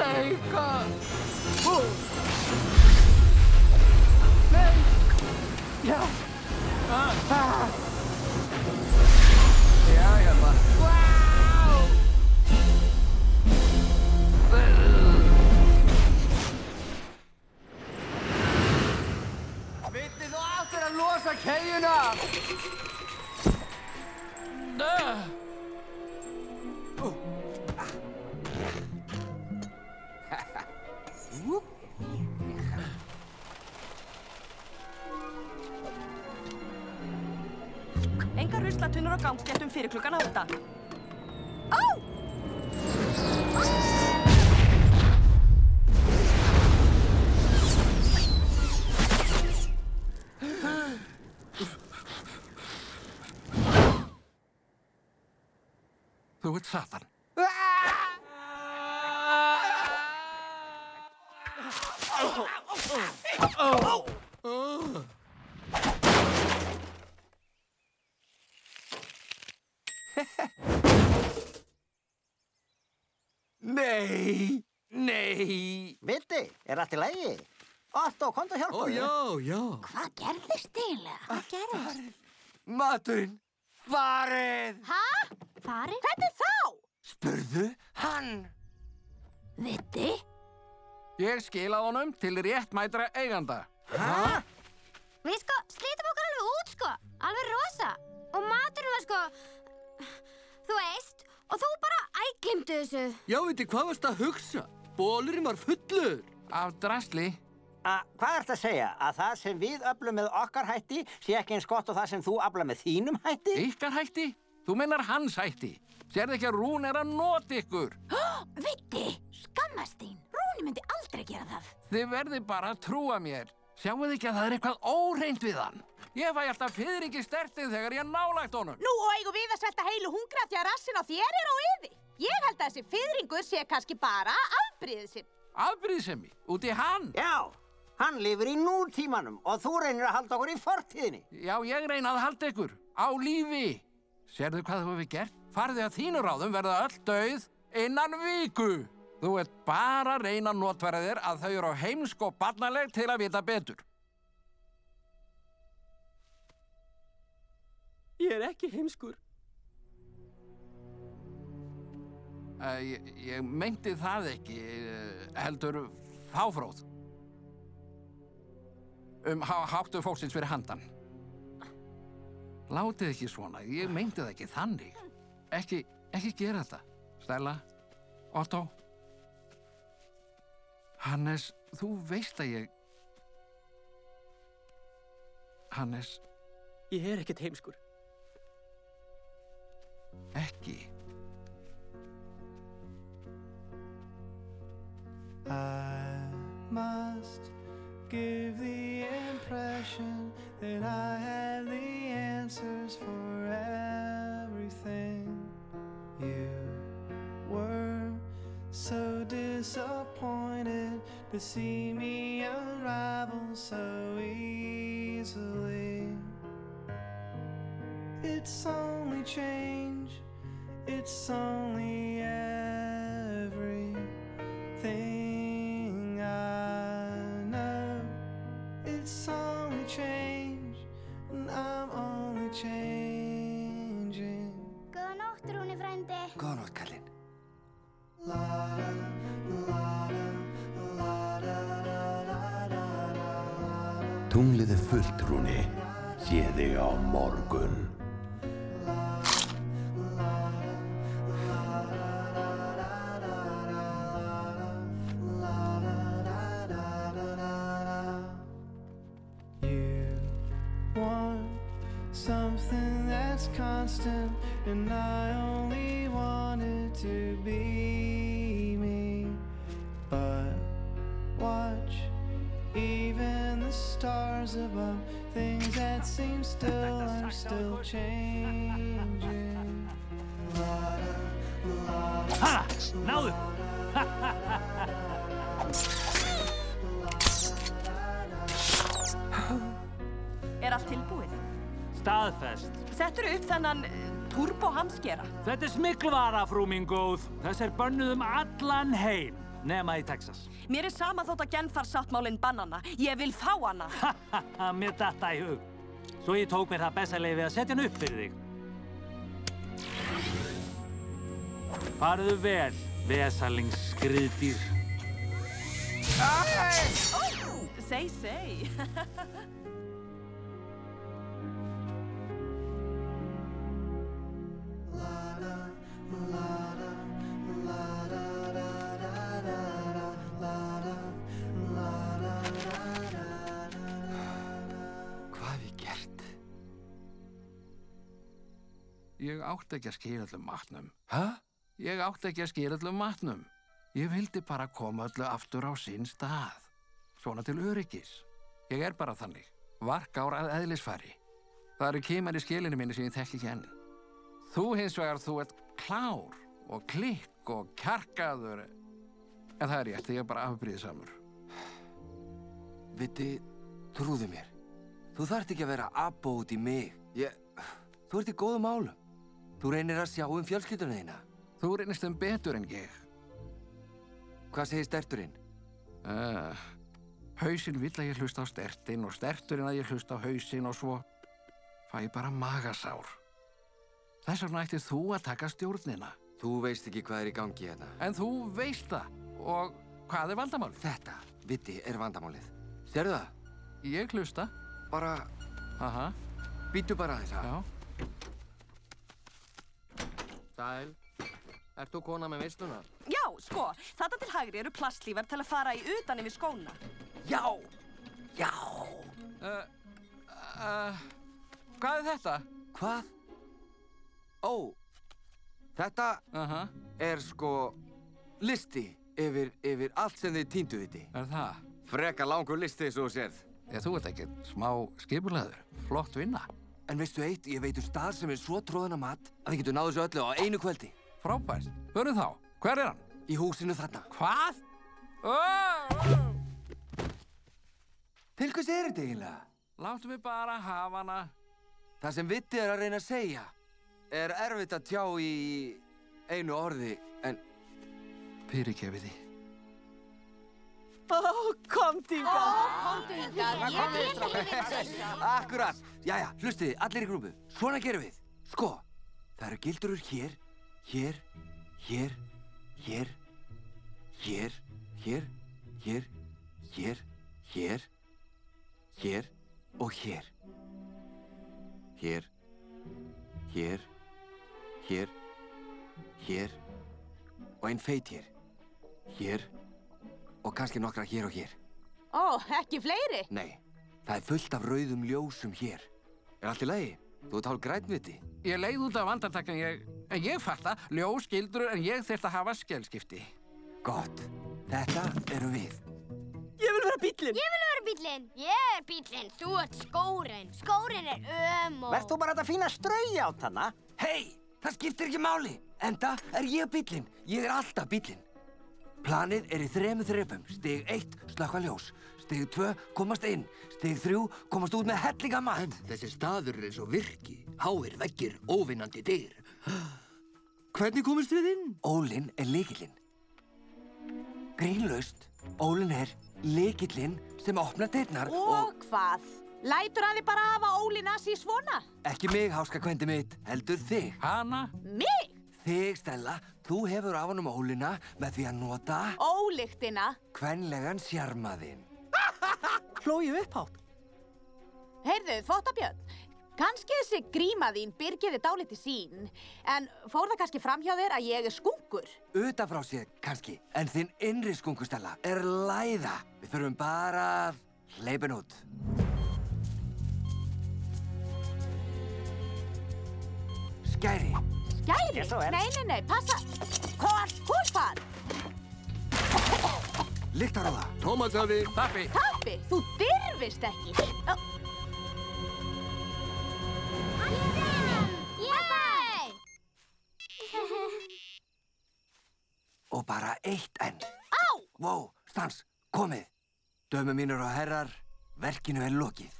Leika! Nei! Já! Ah. Já, hérna. Bitti, gangstéttum fyrir klukkan átta. Á! Þú ert satan. Nei, nei. Viti, er allt í lagi? Otto, komdu að hjálpa Ó, já, já. Hvað gerðist eiginlega? Hvað gerðist? Maturinn, farið. Hæ? Farið? Hvernig þá? Spurðu hann. Viti? Ég skilaði honum til réttmætra eiganda. Hæ? Við sko slítum okkur alveg út sko, alveg rosa. Og maturinn var sko, þú veist, og þú bara æglimtu þessu. Já, veitir, hvað varst að hugsa? Bólurinn var fullur. Af drasli. A, hvað ert að segja? Að það sem við öflum með okkar hætti sé ekki eins gott og það sem þú afla með þínum hætti? Ykkar hætti? Þú minnar hans hætti. Sérðu ekki að Rún er að nota ykkur? Viti, skammast þín. Rúni myndi aldrei gera það. Þið verði bara að trúa mér. Sjáu þið ekki að það er eitthvað óreint við hann? Ég fæ alltaf fyririki stertið þegar ég er nálægt honum. Nú og eigum við að svelta heilu hungra því að rassin á þér er á yði. Ég held að þessi fyrringur sé kannski bara afbríðisinn. Afbríðsemi? Út í hann? Já, hann lifir í nútímanum og þú reynir að halda okkur í fortíðinni. Já, ég reyna að halda ykkur. Á lífi. Sérðu hvað þú hefur gert? Farði að þínu ráðum verða öll dauð innan viku. Þú ert bara að reyna þér að þau eru á heimsk og barnaleg til að vita betur. Ég er ekki heimskur. Ég, ég meinti það ekki, uh, heldur fáfróð. Um há, háttu fólksins fyrir handan. Látið ekki svona, ég meinti það ekki þannig. Ekki, ekki gera þetta. Stella, Otto. Hannes, þú veist að ég... Hannes, Ég er ekkert heimskur. ekki. I must give the impression that I have the answers for everything. You were so disappointed to see me unravel so easily. It's only change, it's only everything Tunglið er fullt, Rúni. Sé þig á morgun. Frú mín góð. Þess er bönnuð um allan heim, nema í Texas. Mér er sama þótt að genfar sáttmálinn bannana. Ég vil fá hana. Haha, mér datta í hug. Svo ég tók mér það besta leiði að setja hann upp fyrir þig. Farðu vel, vesalingskriðdýr. Seg, seg. Hvað Ég átti ekki að skýra öllum matnum. Hæ? Ég átti ekki að skýra öllum matnum. Ég vildi bara koma öllu aftur á sinn stað. Svona til öryggis. Ég er bara þannig. Varkár að eðlisfari. Það eru kímar í skilinu minni sem ég þekki ekki enn. Þú hins vegar, þú ert klár og klikk og kjarkaður. En það er rétt, ég er bara afbríðsamur. Viti, trúðu mér. Þú þarft ekki að vera abbo út í mig. Ég... Þú ert í góðum málum. Þú reynir að sjá um fjölskylduna þína. Þú reynist um betur en ég. Hvað segir sterturinn? Uh, hausinn vill að ég hlusta á stertinn og sterturinn að ég hlusta á hausinn og svo fæ ég bara magasár. Þess vegna ætti þú að taka stjórnina. Þú veist ekki hvað er í gangi hérna. En þú veist það. Og hvað er vandamál? Þetta, viti, er vandamálið. Sérðu það? Ég hlusta. Bara... Aha. Býtu bara aðeins að. Já. Sæl, ert þú kona með veisluna? Já, sko, þetta til hægri eru plastlífar til að fara í utan yfir skóna. Já! Já! Uh, uh, hvað er þetta? Hvað? Ó, þetta Aha. er sko listi yfir, yfir allt sem þið týndu viti. Er það? Freka langur listi þú sérð. Ég, þú ert ekki smá skipulaður. Flott vinna. En veistu eitt, ég veit um stað sem er svo tróðan að mat að þið getur náðu þessu öllu á einu kvöldi. Frábært. Hörðu þá. Hver er hann? Í húsinu þarna. Hvað? Oh! Til hvers er þetta eiginlega? Láttu mig bara hafa hana. Það sem vitið er að reyna að segja er erfitt að tjá í einu orði, en... Fyrirgefið því. Ó, komdu Ó, hingað. komdu hingað. Ég get ekki við þessu. Akkurat. Jæja, hlustiði, allir í grúpu. Svona gerum við. Sko, það eru gildurur hér, hér, hér, hér, hér, hér, hér, hér, hér, hér og hér. Hér, hér, hér, hér og einn feit hér. Hér og kannski nokkra hér og hér. Ó, ekki fleiri? Nei, það er fullt af rauðum ljósum hér. Er allt í lagi? Þú ert hálf grænviti. Ég leið út af andartak en ég, en ég fatta, ljós skildur en ég þurft að hafa skellskipti. Gott. Þetta eru við. Ég vil vera bíllinn. Ég vil vera bíllinn. Ég er bíllinn. Þú ert skórin. Skórin er ömó. Verð þú bara þetta fína straujátt hana? Hei, það skiptir ekki máli. Enda er ég bíllinn. Ég er alltaf bíllinn. Planið er í þremu þrepum. Stig 1, slökka ljós. Stig 2, komast inn. Stig 3, komast út með hellinga mat. Þessi staður er eins og virki. Háir veggir, óvinnandi dyr. Hvernig komist við inn? Ólinn er líkillinn. Grínlaust, Ólinn er líkillinn sem opnar dyrnar Og hvað? Lætur hann þið bara hafa ólinasi svona? Ekki mig, háska kvendi mitt, heldur þig. Hana? Mig? Þig, Stella, þú hefur af honum ólina með því að nota Ólíktina? kvenlegan sjarmaðinn. Hlóju upphátt. Heyrðu, þvottabjörn, kannski þessi gríma þín byrgiði dáliti sín, en fór það kannski fram hjá þér að ég er skunkur? Utan frá sér, kannski, en þinn innri skungustella er læða. Við þurfum bara að hleypin út. Skæri. Er. Nei, nei, nei, passa. Hvort, húlfar? Lyktaróða. Tómatafi. Tappi. Tappi, þú dyrfist ekki. Ó, Yay! Og bara eitt enn. Á! Vó, stans, komið. Dömu mínur og herrar, verkinu er lokið.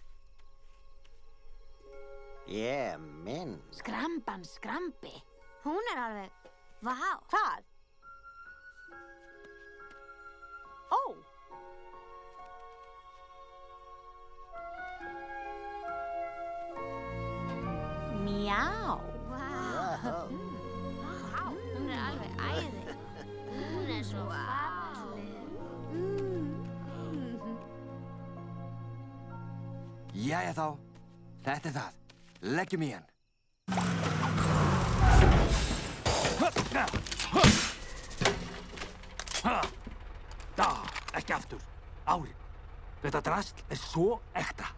Ég minn. Skramban skrambi. Hún er alveg... Vá. Hvað? Ó. Mjá. Vá. Vá, hún er alveg æði. Hún er svo falleg. Jæja þá, þetta er það. Leggjum í hann. Da, ekki aftur. Ári. Þetta drasl er svo ekta.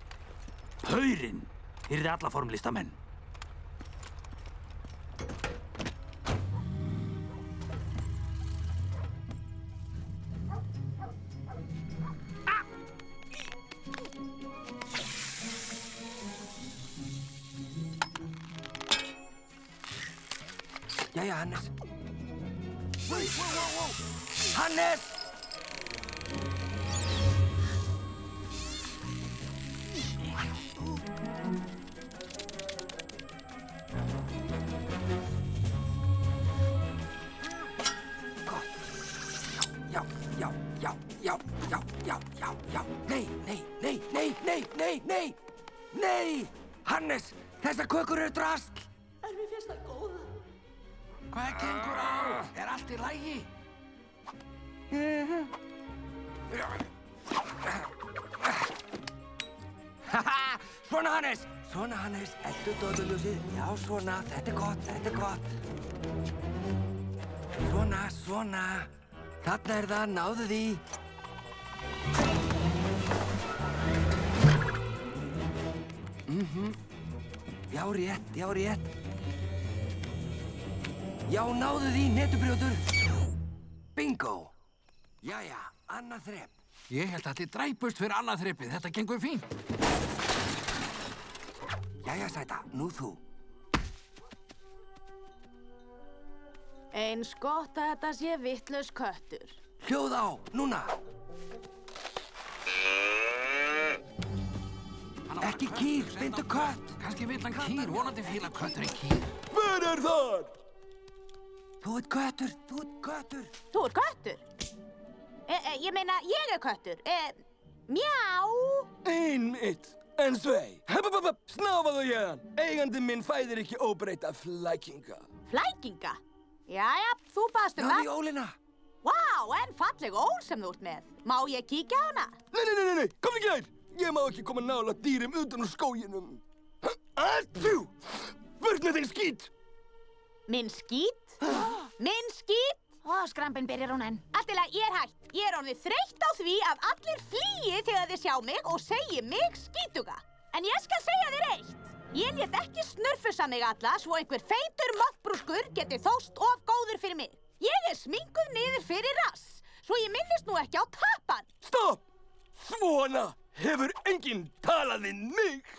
Haurinn yrði alla formlistamenn. Jæja, þessar kökur eru drasl. En mér finnst það góða. Hvað gengur á? Er allt í lægi? Haha, svona Hannes, svona Hannes, eldu dóðuljósið, já svona, þetta er gott, þetta er gott. Svona, svona, þarna er það, náðu því. Mhm, já rétt, já rétt. Já, náðu því, netubrjótur. Bingo. Jæja, annað þrepp. Ég held að þið dræpust fyrir annað þreppið. Þetta gengur fínt. Jæja, sæta, nú þú. Eins gott að þetta sé vittlaus köttur. Hljóð á, núna. Ekki kýr, fyndu kött. Kannski vill hann kýr, vonandi fíla kötturinn kýr. Hver er þar? Þú ert köttur, þú ert köttur. Þú ert köttur? E, e, ég meina, ég er köttur. E, mjá. Einmitt, en svei, heppapapap, snáfaðu hérðan. Eigandi minn fæðir ekki óbreyta flækinga. Flækinga? Jæja, þú baðst um Náðu í ólina. Vá, en falleg ól sem þú ert með. Má ég kíkja á hana? Nei, nei, nei, nei, nei, kom ekki hér. Ég má ekki koma nála dýrim utan úr skóginum. Ættu, burt með þinn skít. Minn skít? Minn skít? Ó, skrambin byrjar hún enn. Alltilega, ég er hægt. Ég er orðið þreytt á því að allir flýi þegar þið sjá mig og segi mig skítuga. En ég skal segja þér eitt. Ég lét ekki snurfusa mig alla svo einhver feitur mottbrúskur geti þóst of góður fyrir mig. Ég er sminkuð niður fyrir rass, svo ég minnist nú ekki á tapan. Stopp! Svona hefur enginn talað við mig.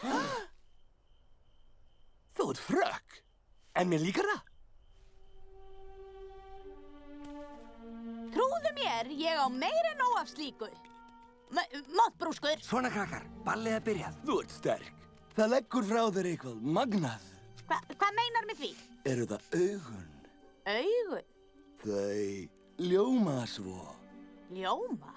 Þú ert frökk, en mér líkar það. Trúðu mér, ég á meira en nóg af slíku. M mottbrúskur. Svona krakkar, ballið er byrjað. Þú ert sterk. Það leggur frá þér eitthvað magnað. Hva, hvað meinar með því? Eru það augun? Augun? Þau ljóma svo. Ljóma?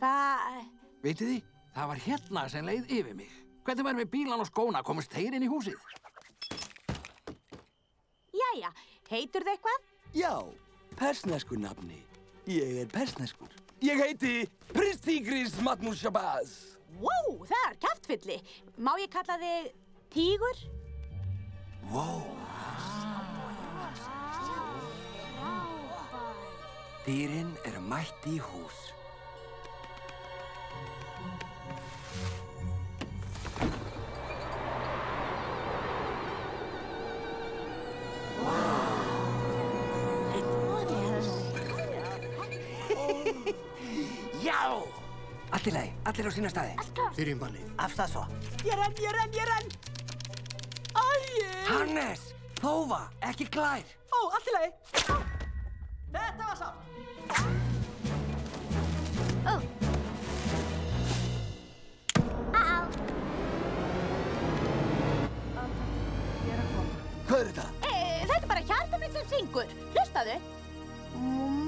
Það... Vitið þið, það var hérna sem leið yfir mig. Hvernig var með bílan og skóna komast þeir inn í húsið? Jæja, heitur þið eitthvað? Já, persnesku nafni. Ég er persneskur. Ég heiti Prins Tigris Magnús Shabazz. Wow, það er kæftfylli. Má ég kalla þig tígur? Wow. Dýrin eru mætt í hús. Allt í lagi, allir á sína staði. Byrjum ballið. Afstað svo. Ég renn, ég renn, ég renn. Æi! Hannes, þófa, ekki klær. Ó, allt í lagi. Þetta var sátt. Ó. Á-á. Hvað er þetta? E, þetta er bara hjarta mitt sem syngur. Hlustaðu. Hingað,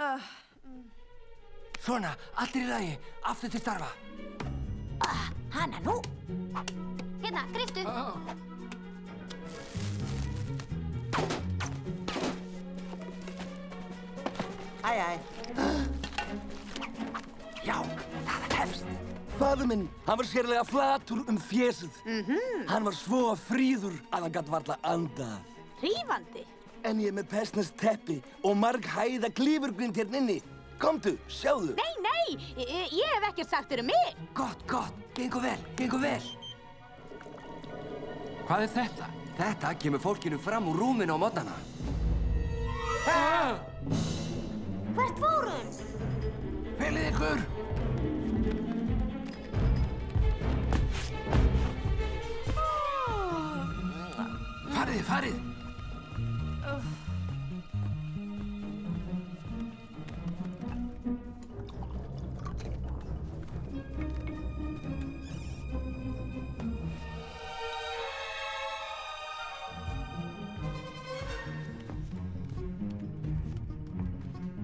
Uh, Svona, allt er í lagi. Aftur til starfa. Hana nú. Hérna, griftu. Æ, æ. Já, það hefst. Fadur minn, hann var sérlega flatur um fjesið. Mhm. Hann var svo fríður að hann gætt varla andað. Hrífandi. En ég er með pestnast teppi og marg hæða klífurgrind hérna inni. Komdu, sjáðu. Nei, nei, e, ég hef ekkert sagt þér um mig. Gott, gott. Gengur vel, gengur vel. Hvað er þetta? Þetta kemur fólkinu fram úr rúminu á mótnana. Hvert fór hún? Felið ykkur! Farið, farið!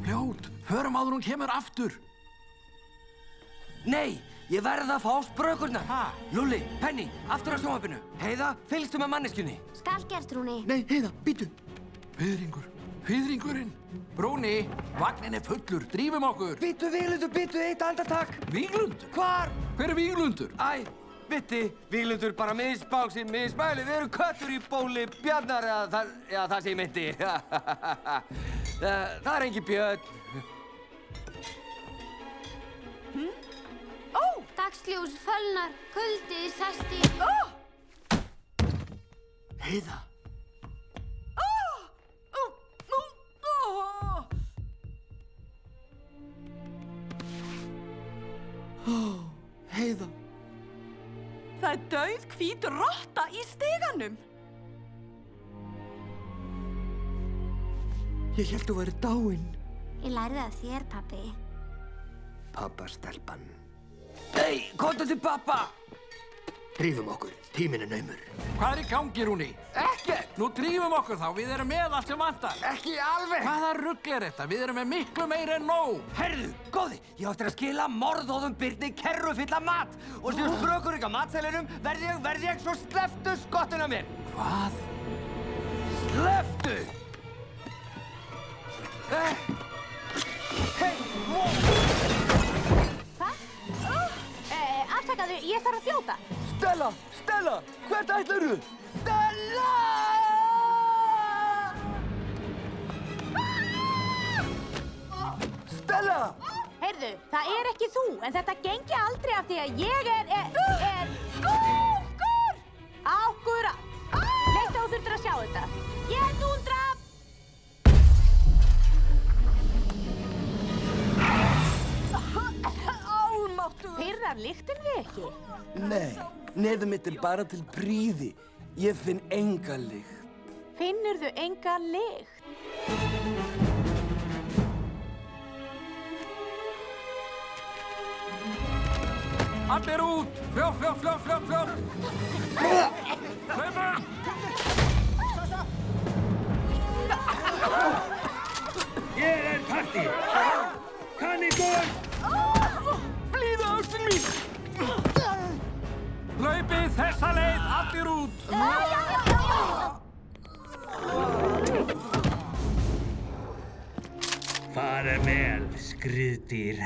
Fljót, förum áður hún kemur aftur. Nei, ég verð að fá sprökurnar. Hæ? Lulli, Penny, aftur á sjónvapinu. Heiða, fylgstu með manneskjunni. Skal gert, Rúni. Nei, heiða, býtu. Fyrringur, fyrringurinn. Brúni, vagnin er fullur, drífum okkur. Býtu, Víglundur, býtu, eitt andartak. Víglundur? Hvar? Hver er Víglundur? Æ, Vitti, Víglundur bara misbáksi, misbæli. Við erum köttur í bóli bjarnar, eða það, já, það sem ég myndi. það, er engin björn. Ó! Dagsljós, fölnar, kuldi, sesti. Ó! Heiða. Ó, heiða. Það er dauð hvít rotta í steganum. Ég held þú væri dáinn. Ég lærði það þér, pappi. Pappa stelpan. Nei, komdu til pappa. Drífum okkur, tíminn er naumur. Hvað er í gangi, Rúni? Ekkert! Nú drífum okkur þá, við erum með allt sem vantar. Ekki alveg! Hvaða rugl er þetta? Við erum með miklu meira en nóg. Herðu, góði, ég áttir að skila morðóðum byrni kerru fylla mat og sem sprökur ekki á matsælinum verði ég, verði ég svo sleftu skottun á mér. Hvað? Sleftu! Eh. Hei, wow! Hvað? E, afsakaðu, ég þarf að þjóta. Stella, Stella, hvert ætlarðu? Stella! Stella! Heyrðu, það er ekki þú, en þetta gengi aldrei af því að ég er, er, er... Skúkur! Ákkurat. Leitt á þú þurftir að sjá þetta. Ég dúndra! Álmáttu! Pyrrar lyktin þig ekki? Nei, nefið mitt er bara til príði. Ég finn enga lykt. Finnurðu enga lykt? Allir út! Fljótt, fljótt, fljótt, fljótt, fljótt! Hlaupum! Ég er partí! Kanníkun! Flýða, ástin mín! Hlaupið þessa leið, allir út! Fara vel, skriðdýr.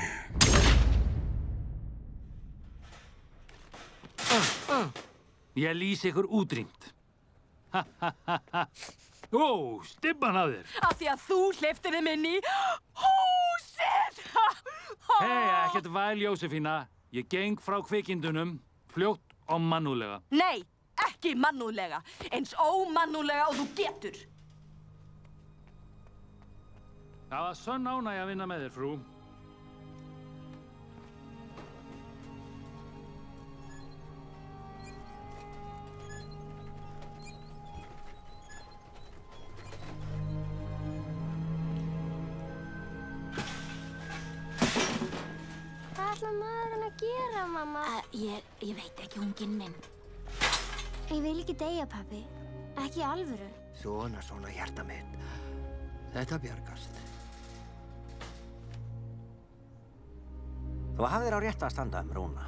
Ég lýsi ykkur útrýmt. Ha, ha, ha, ha. Ó, stibban á þér. Af því að þú hleyftir þeim inn í húsið! Hei, ekkert væl, Jósefína. Ég geng frá kvikindunum, fljótt Og mannúlega. Nei, ekki mannúlega. Eins ómannúlega og þú getur. Það var sönn ánæg að vinna með þér, frú. Hvað ætlaði maður? Deyja, mamma? Uh, ég, ég veit ekki, unginn minn. Ég vil ekki deyja, pappi. Ekki alvöru. Svona, svona, hjarta mitt. Þetta bjargast. Þú hafðir á rétt að standa um Rúna.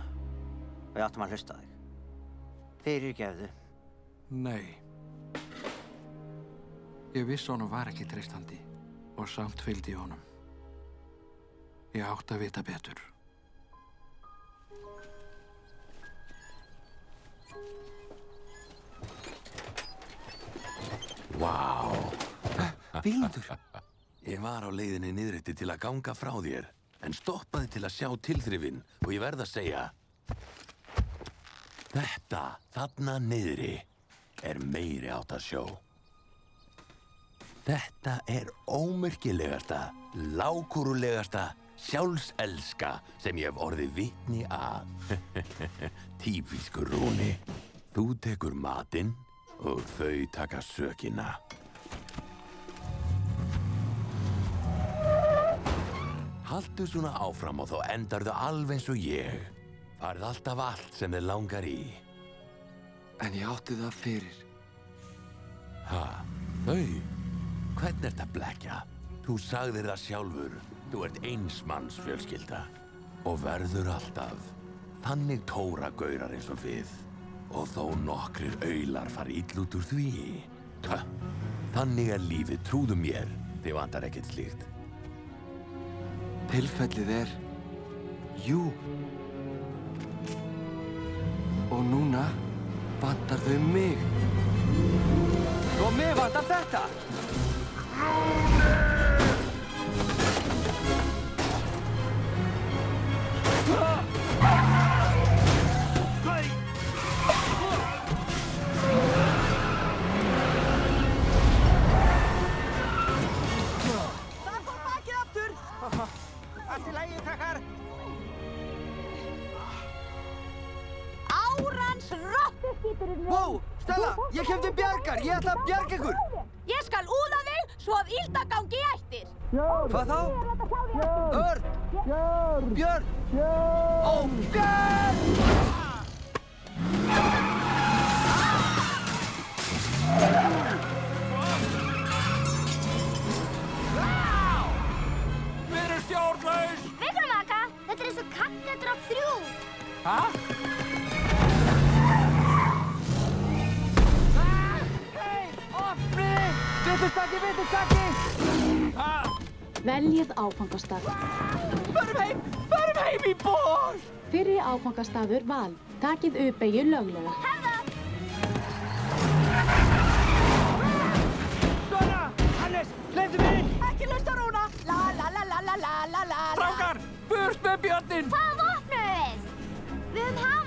Við áttum að hlusta þig. Fyrirgefðu. Nei. Ég vissi honum var ekki treystandi og samt fylgdi ég honum. Ég átti að vita betur. Vá. Víglundur. Ég var á leiðinni niðrætti til að ganga frá þér, en stoppaði til að sjá tilþrifin og ég verð að segja Þetta, þarna niðri, er meiri átt að sjó. Þetta er ómerkilegasta, lágkúrulegasta, sjálfselska sem ég hef orðið vitni að. Típiskur rúni. Þú tekur matinn og þau taka sökina. Haltu svona áfram og þá endarðu alveg eins og ég. Farið alltaf allt sem þið langar í. En ég átti það fyrir. Ha, þau? Hvern ert að blekja? Þú sagðir það sjálfur. Þú ert einsmanns fjölskylda. Og verður alltaf. Þannig tóra gaurar eins og við. Og þó nokkrir aular fari ill út úr því. Tö, þannig er lífið, trúðu mér. Þið vantar ekkert slíkt. Tilfellið er... Jú. Og núna vantar þau mig. Og mig vantar þetta. Það Ég ætla að bjarga ykkur. Ég skal úða þig svo að Ylda gangi ættir. Hvað þá? Örn! Björn! Björn! Ó, Björn! Við erum stjórnlaus! Við þurfum að ka. Þetta er eins og kattedráp þrjú. Hæ? Vittustakki, vittustakki! Veljið áfangastað. Förum heim! Förum heim í ból! Fyrri áfangastaður val. Takið uppeyju löglega. Svona! Hannes, hleyptu mig inn! Ekki hlusta á Rúna. La la la la la la la la. Strákar, burt með björnin! Hvað opnum við? Við höfum hamar.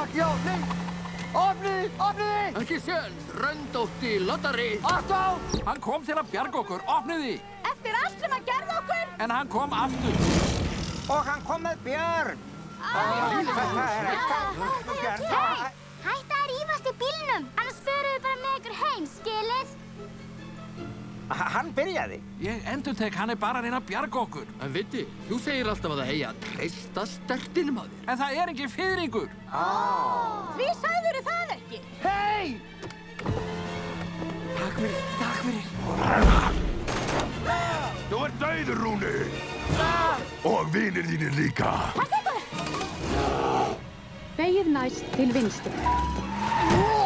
Takk, já, nei! Opniði, opniði! Ekki sjálf, röndótti lottari! Otto! Hann kom til að bjarga okkur, opniði! Eftir allt sem hann gerði okkur. En hann kom aftur. Og hann kom með Björn! Þetta er ekki... Björn... Hei, hætta að rífast í bílnum. Annars förum við bara með ykkur heim, skilið? Hann byrjaði. Ég endur tek, hann er bara að reyna að bjarga okkur. En viti, þú segir alltaf að það hegi að treysta stertinum að þér. En það er engin fyrringur. Því sagður það ekki. Hei! Takk fyrir, takk fyrir. Þú ert dauður, Rúni! Og vinir þínir líka! Begið næst til vinstri.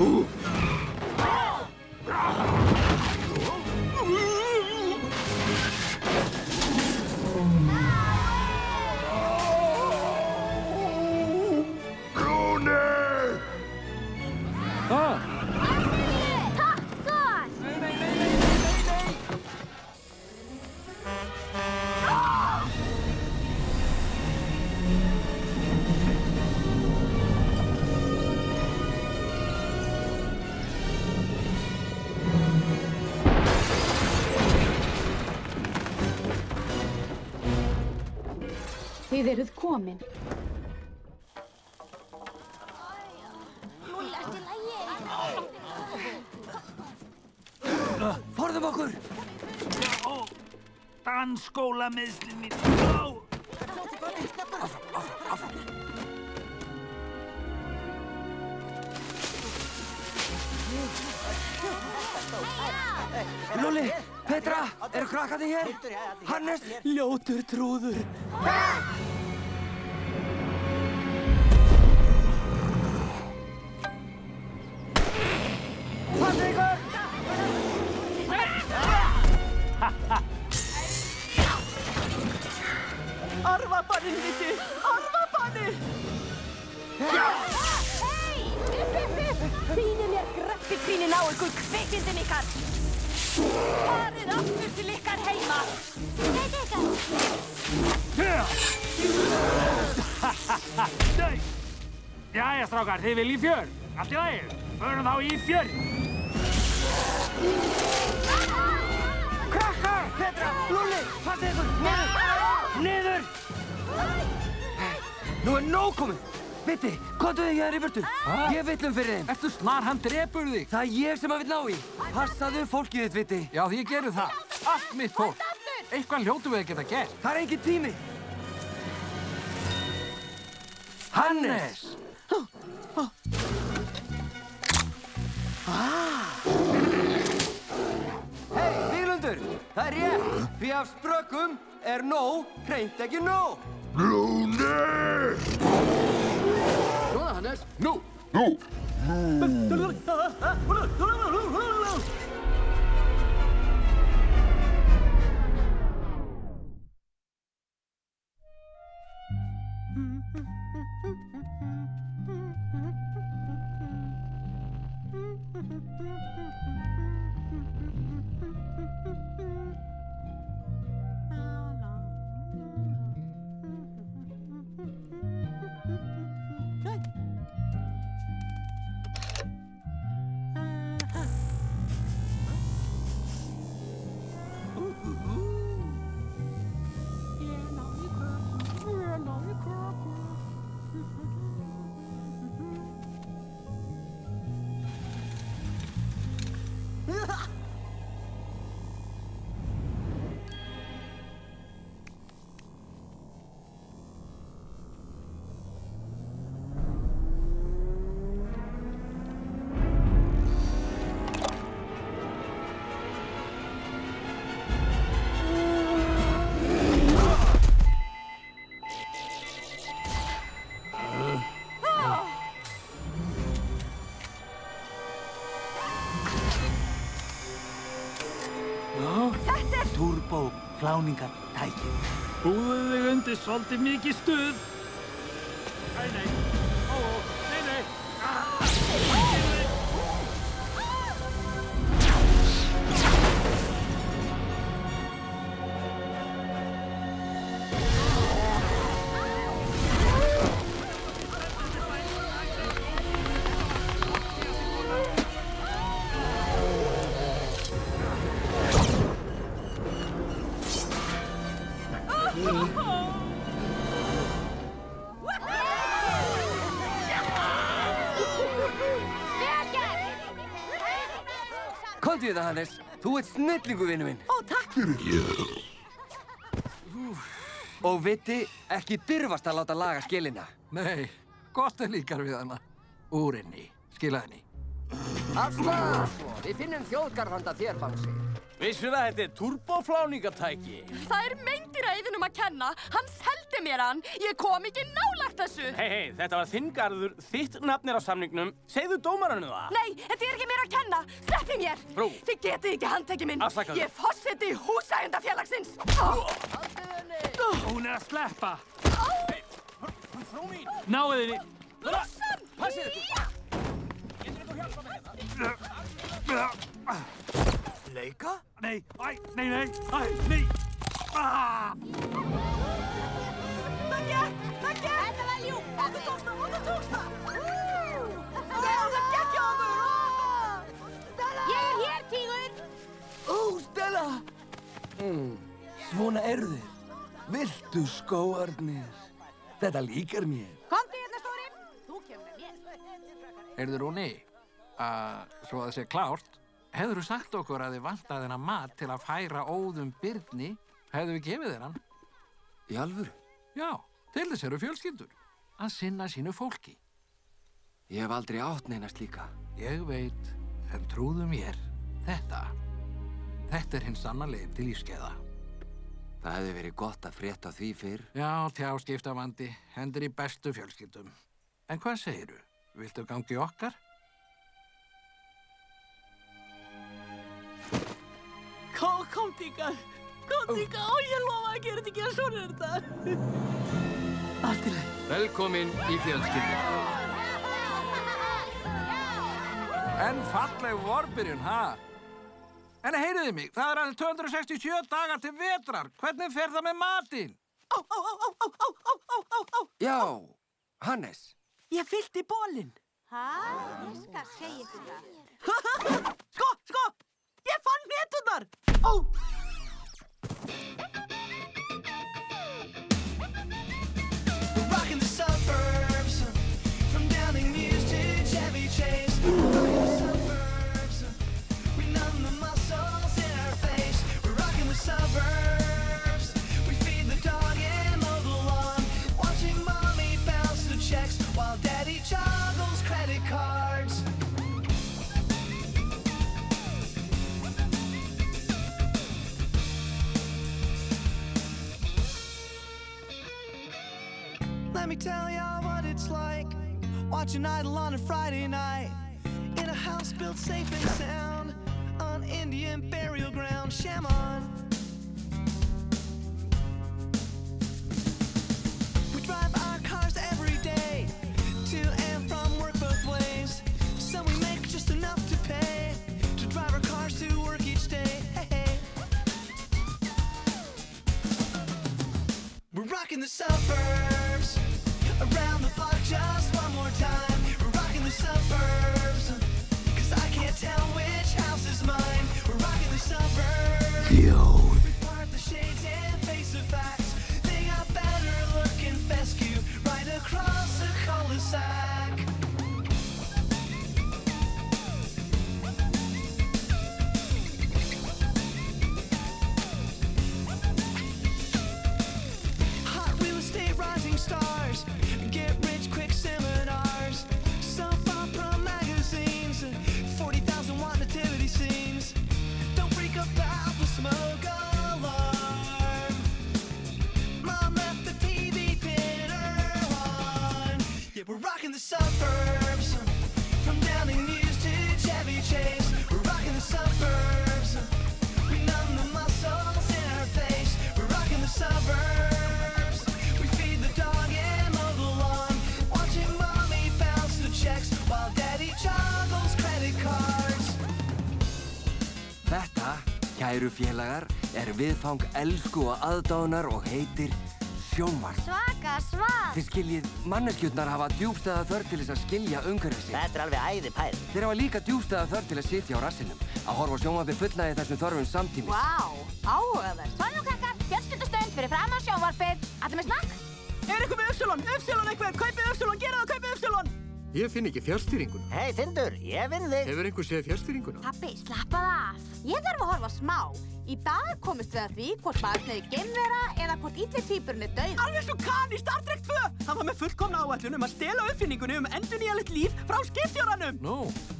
Rúni! Dansskóla meðslinn mín. Ó! Lúli, Petra, eru krakkandi hér? Hannes? Ljótur trúður. Passa strákar, þið viljið fjör. Allt í lagi. Förum þá í fjör. Krakkar! Petra! Lúli! Passa ykkur! Niður! Niður! Nú er nóg komið! Viti, komdu þig hér í burtu. Ég villum fyrir þeim. Ertu snar, hann drepur þig. Það er ég sem að vill ná í. Passaðu fólkið þitt, Viti. Já, því ég gerir það. Allt mitt fólk. Eitthvað hljótu við að geta gert. Það er engin tími. Hannes! Það er rétt, því af sprökkum er nóg, hreint ekki nóg. Lúni! Svona, Hannes. Nú. Nú. Þetta fláningatæki. Búðu þig undir svolítið mikið stuð. Komdu í það, Hannes. Þú ert snillingu, vinnu minn. Ó, takk! Og viti, ekki dyrfast að láta laga skilina. Nei, gott er líkar við hana. Úr henni, skila henni. Svo, við finnum þjóðgarð handa þér, Bangsi. Vissur að þetta er turbofláningatæki? Það er meindýræðinum að kenna. Hann seldi mér hann. Ég kom ekki nálagt þessu. Hei, hei, þetta var þinn garður, þitt nafn er á samningnum. Segðu dómarannu það. Nei, þetta er ekki mér að kenna. Sleppi mér. Frú. Þið getið ekki handtekið minn. Afsakaðu. Ég er fórseti húsægendafélagsins. Hún er að sleppa. Frú mín. Náðu þinni. Lossan! Passið Leika? Nei, æ, nei, nei, æ, nei. Ah! Það gekk! Það gekk! Þetta var ljúft! Þetta tókst það! Þetta tókst það! Það gekk hjá okkur! Ég er hér, tígur! Ó, Stella! Mm, svona eru þið. Viltu skóarnir? Þetta líkar mér. Komdu hérna, Stóri! Þú kemur mér. Heyrðu, Rúni, uh, svo að það sé klárt, Hefur þú sagt okkur að þið vantaði hennar mat til að færa óðum byrni, hefðu við gefið þér hann? Í alvöru? Já, til þess eru fjölskyldur. Að sinna sínu fólki. Ég hef aldrei átt neina slíka. Ég veit, en trúðu mér, þetta, þetta er hinn sanna leið til lífskeiða. Það hefði verið gott að frétta því fyrr. Já, tjáskiptavandi, hendur í bestu fjölskyldum. En hvað segiru? Viltu gangi okkar? Kom, kom tíkar. Kom tíkar. Ó, ég lofa að gera þetta ekki að svona er þetta. Allt í leið. Velkomin í fjölskyldu. En falleg vorbyrjun, ha? En heyriði mig, það er aðeins 267 dagar til vetrar. Hvernig fer það með matinn? Já, Hannes. Ég fyllti bólinn. Hæ? Ég skal segja það. Sko, sko, ég fann netunar. Ó. watching Idol on a Friday night in a house built safe and sound on Indian burial ground, Shaman. Rocking the suburbs, from Downing News to Chevy Chase. We're rocking the suburbs. We numb the muscles in our face. We're rocking the suburbs. We feed the dog and mow the lawn. Watching mommy bounce the checks while daddy juggles credit cards. Þetta, kæru félagar, er viðfang elsku og aðdánar og heitir sjónvarp. Þið skiljið, manneskjutnar hafa djúbstæða þörf til þess að skilja umhverfið sitt. Þetta er alveg æði pæl. Þeir hafa líka djúbstæða þörf til að sitja á rassinum, að horfa á sjónvarpi fullnægi þessum þörfum samtímis. Vá, áhugavert. Svona nú krakkar, fjölskyldustönd fyrir fram að sjónvarpið. Allir með snakk? Er eitthvað með Upsilon? Upsilon eitthvað? Kaupið Upsilon, gera það, kaupið Upsilon. Ég finn ekki fjárstýringuna. Hei, Tindur, ég vinn þig. Hefur einhver séð fjárstýringuna? Pappi, slappaðu af. Ég þarf að horfa smá. Í dag komist við að því hvort barnið er geimvera eða hvort ítli týpurinn er döið. Alveg svo kann í Star Trek 2. Það var með fullkomna áætlun um að stela uppfinningunni um endurnýjalegt líf frá skipstjóranum. Nú,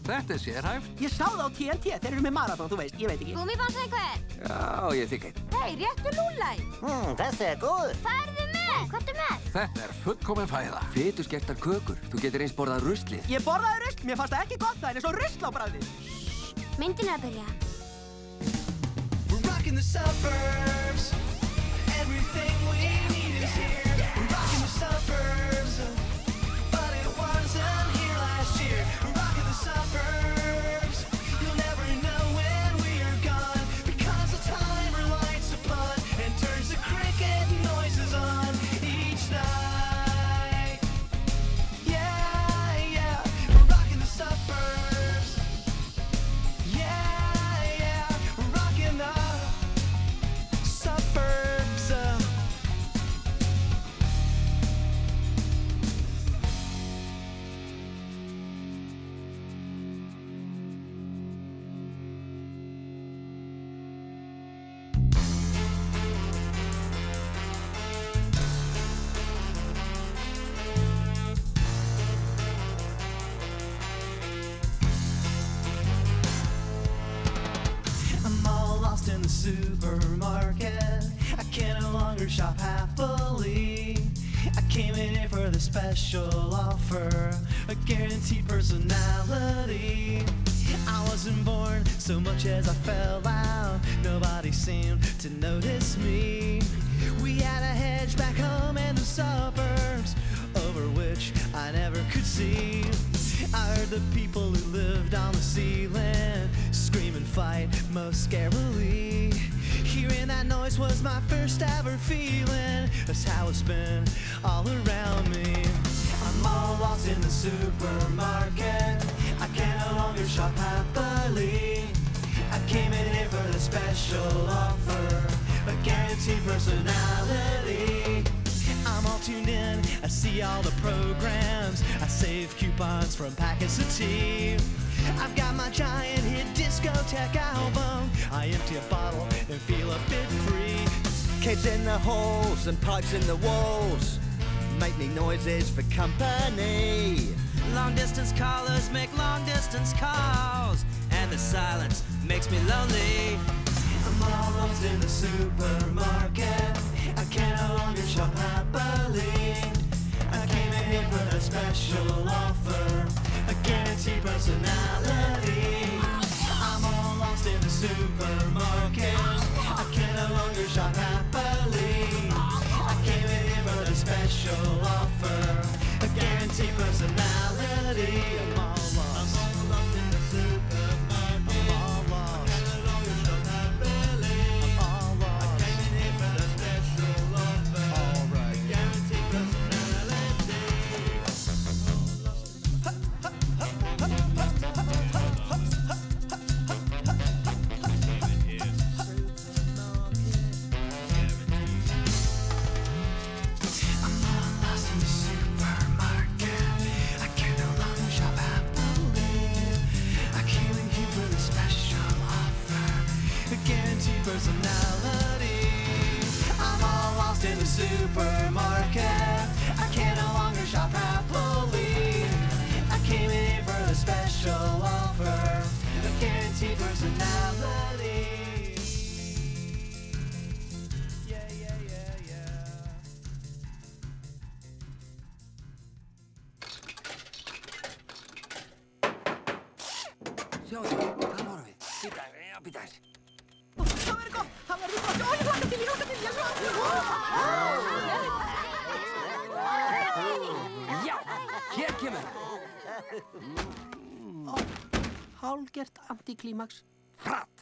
þetta er sérhæft. Ég sá það á TNT, þeir eru með marathon, þú veist, ég veit ekki. Gúmibáns einhver? Já, ég þykk einn. Hei, réttu lúlæ. Hmm, þessi er eru þið með? Hvað ertu með? Þetta er fullkomin fæða. Fytu skertar kökur. Þú getur eins borðað ruslið. Ég borðaði rusl, mér fannst það ekki gott, það er eins og rusl á bræðið. Myndin er að byrja. We're rocking the suburbs. How all around me. I'm all lost in the supermarket. I can no longer shop happily. I came in here for the special offer, a guaranteed personality. I'm all tuned in, I see all the programs. I save coupons from packets of tea. I've got my giant hit discotheque album. I empty a bottle and feel a bit free. Kids in the halls and pipes in the walls make me noises for company. Long distance callers make long distance calls, and the silence makes me lonely. I'm all lost in the supermarket. I can no longer shop happily. I came in here for that special offer, a guaranteed personality. I'm all lost in the supermarket. I can no longer shop happily. personality among supermarket. I can no longer shop happily. I came in for the special offer, a guaranteed personality. Hálgert antiklímaks. Fratt.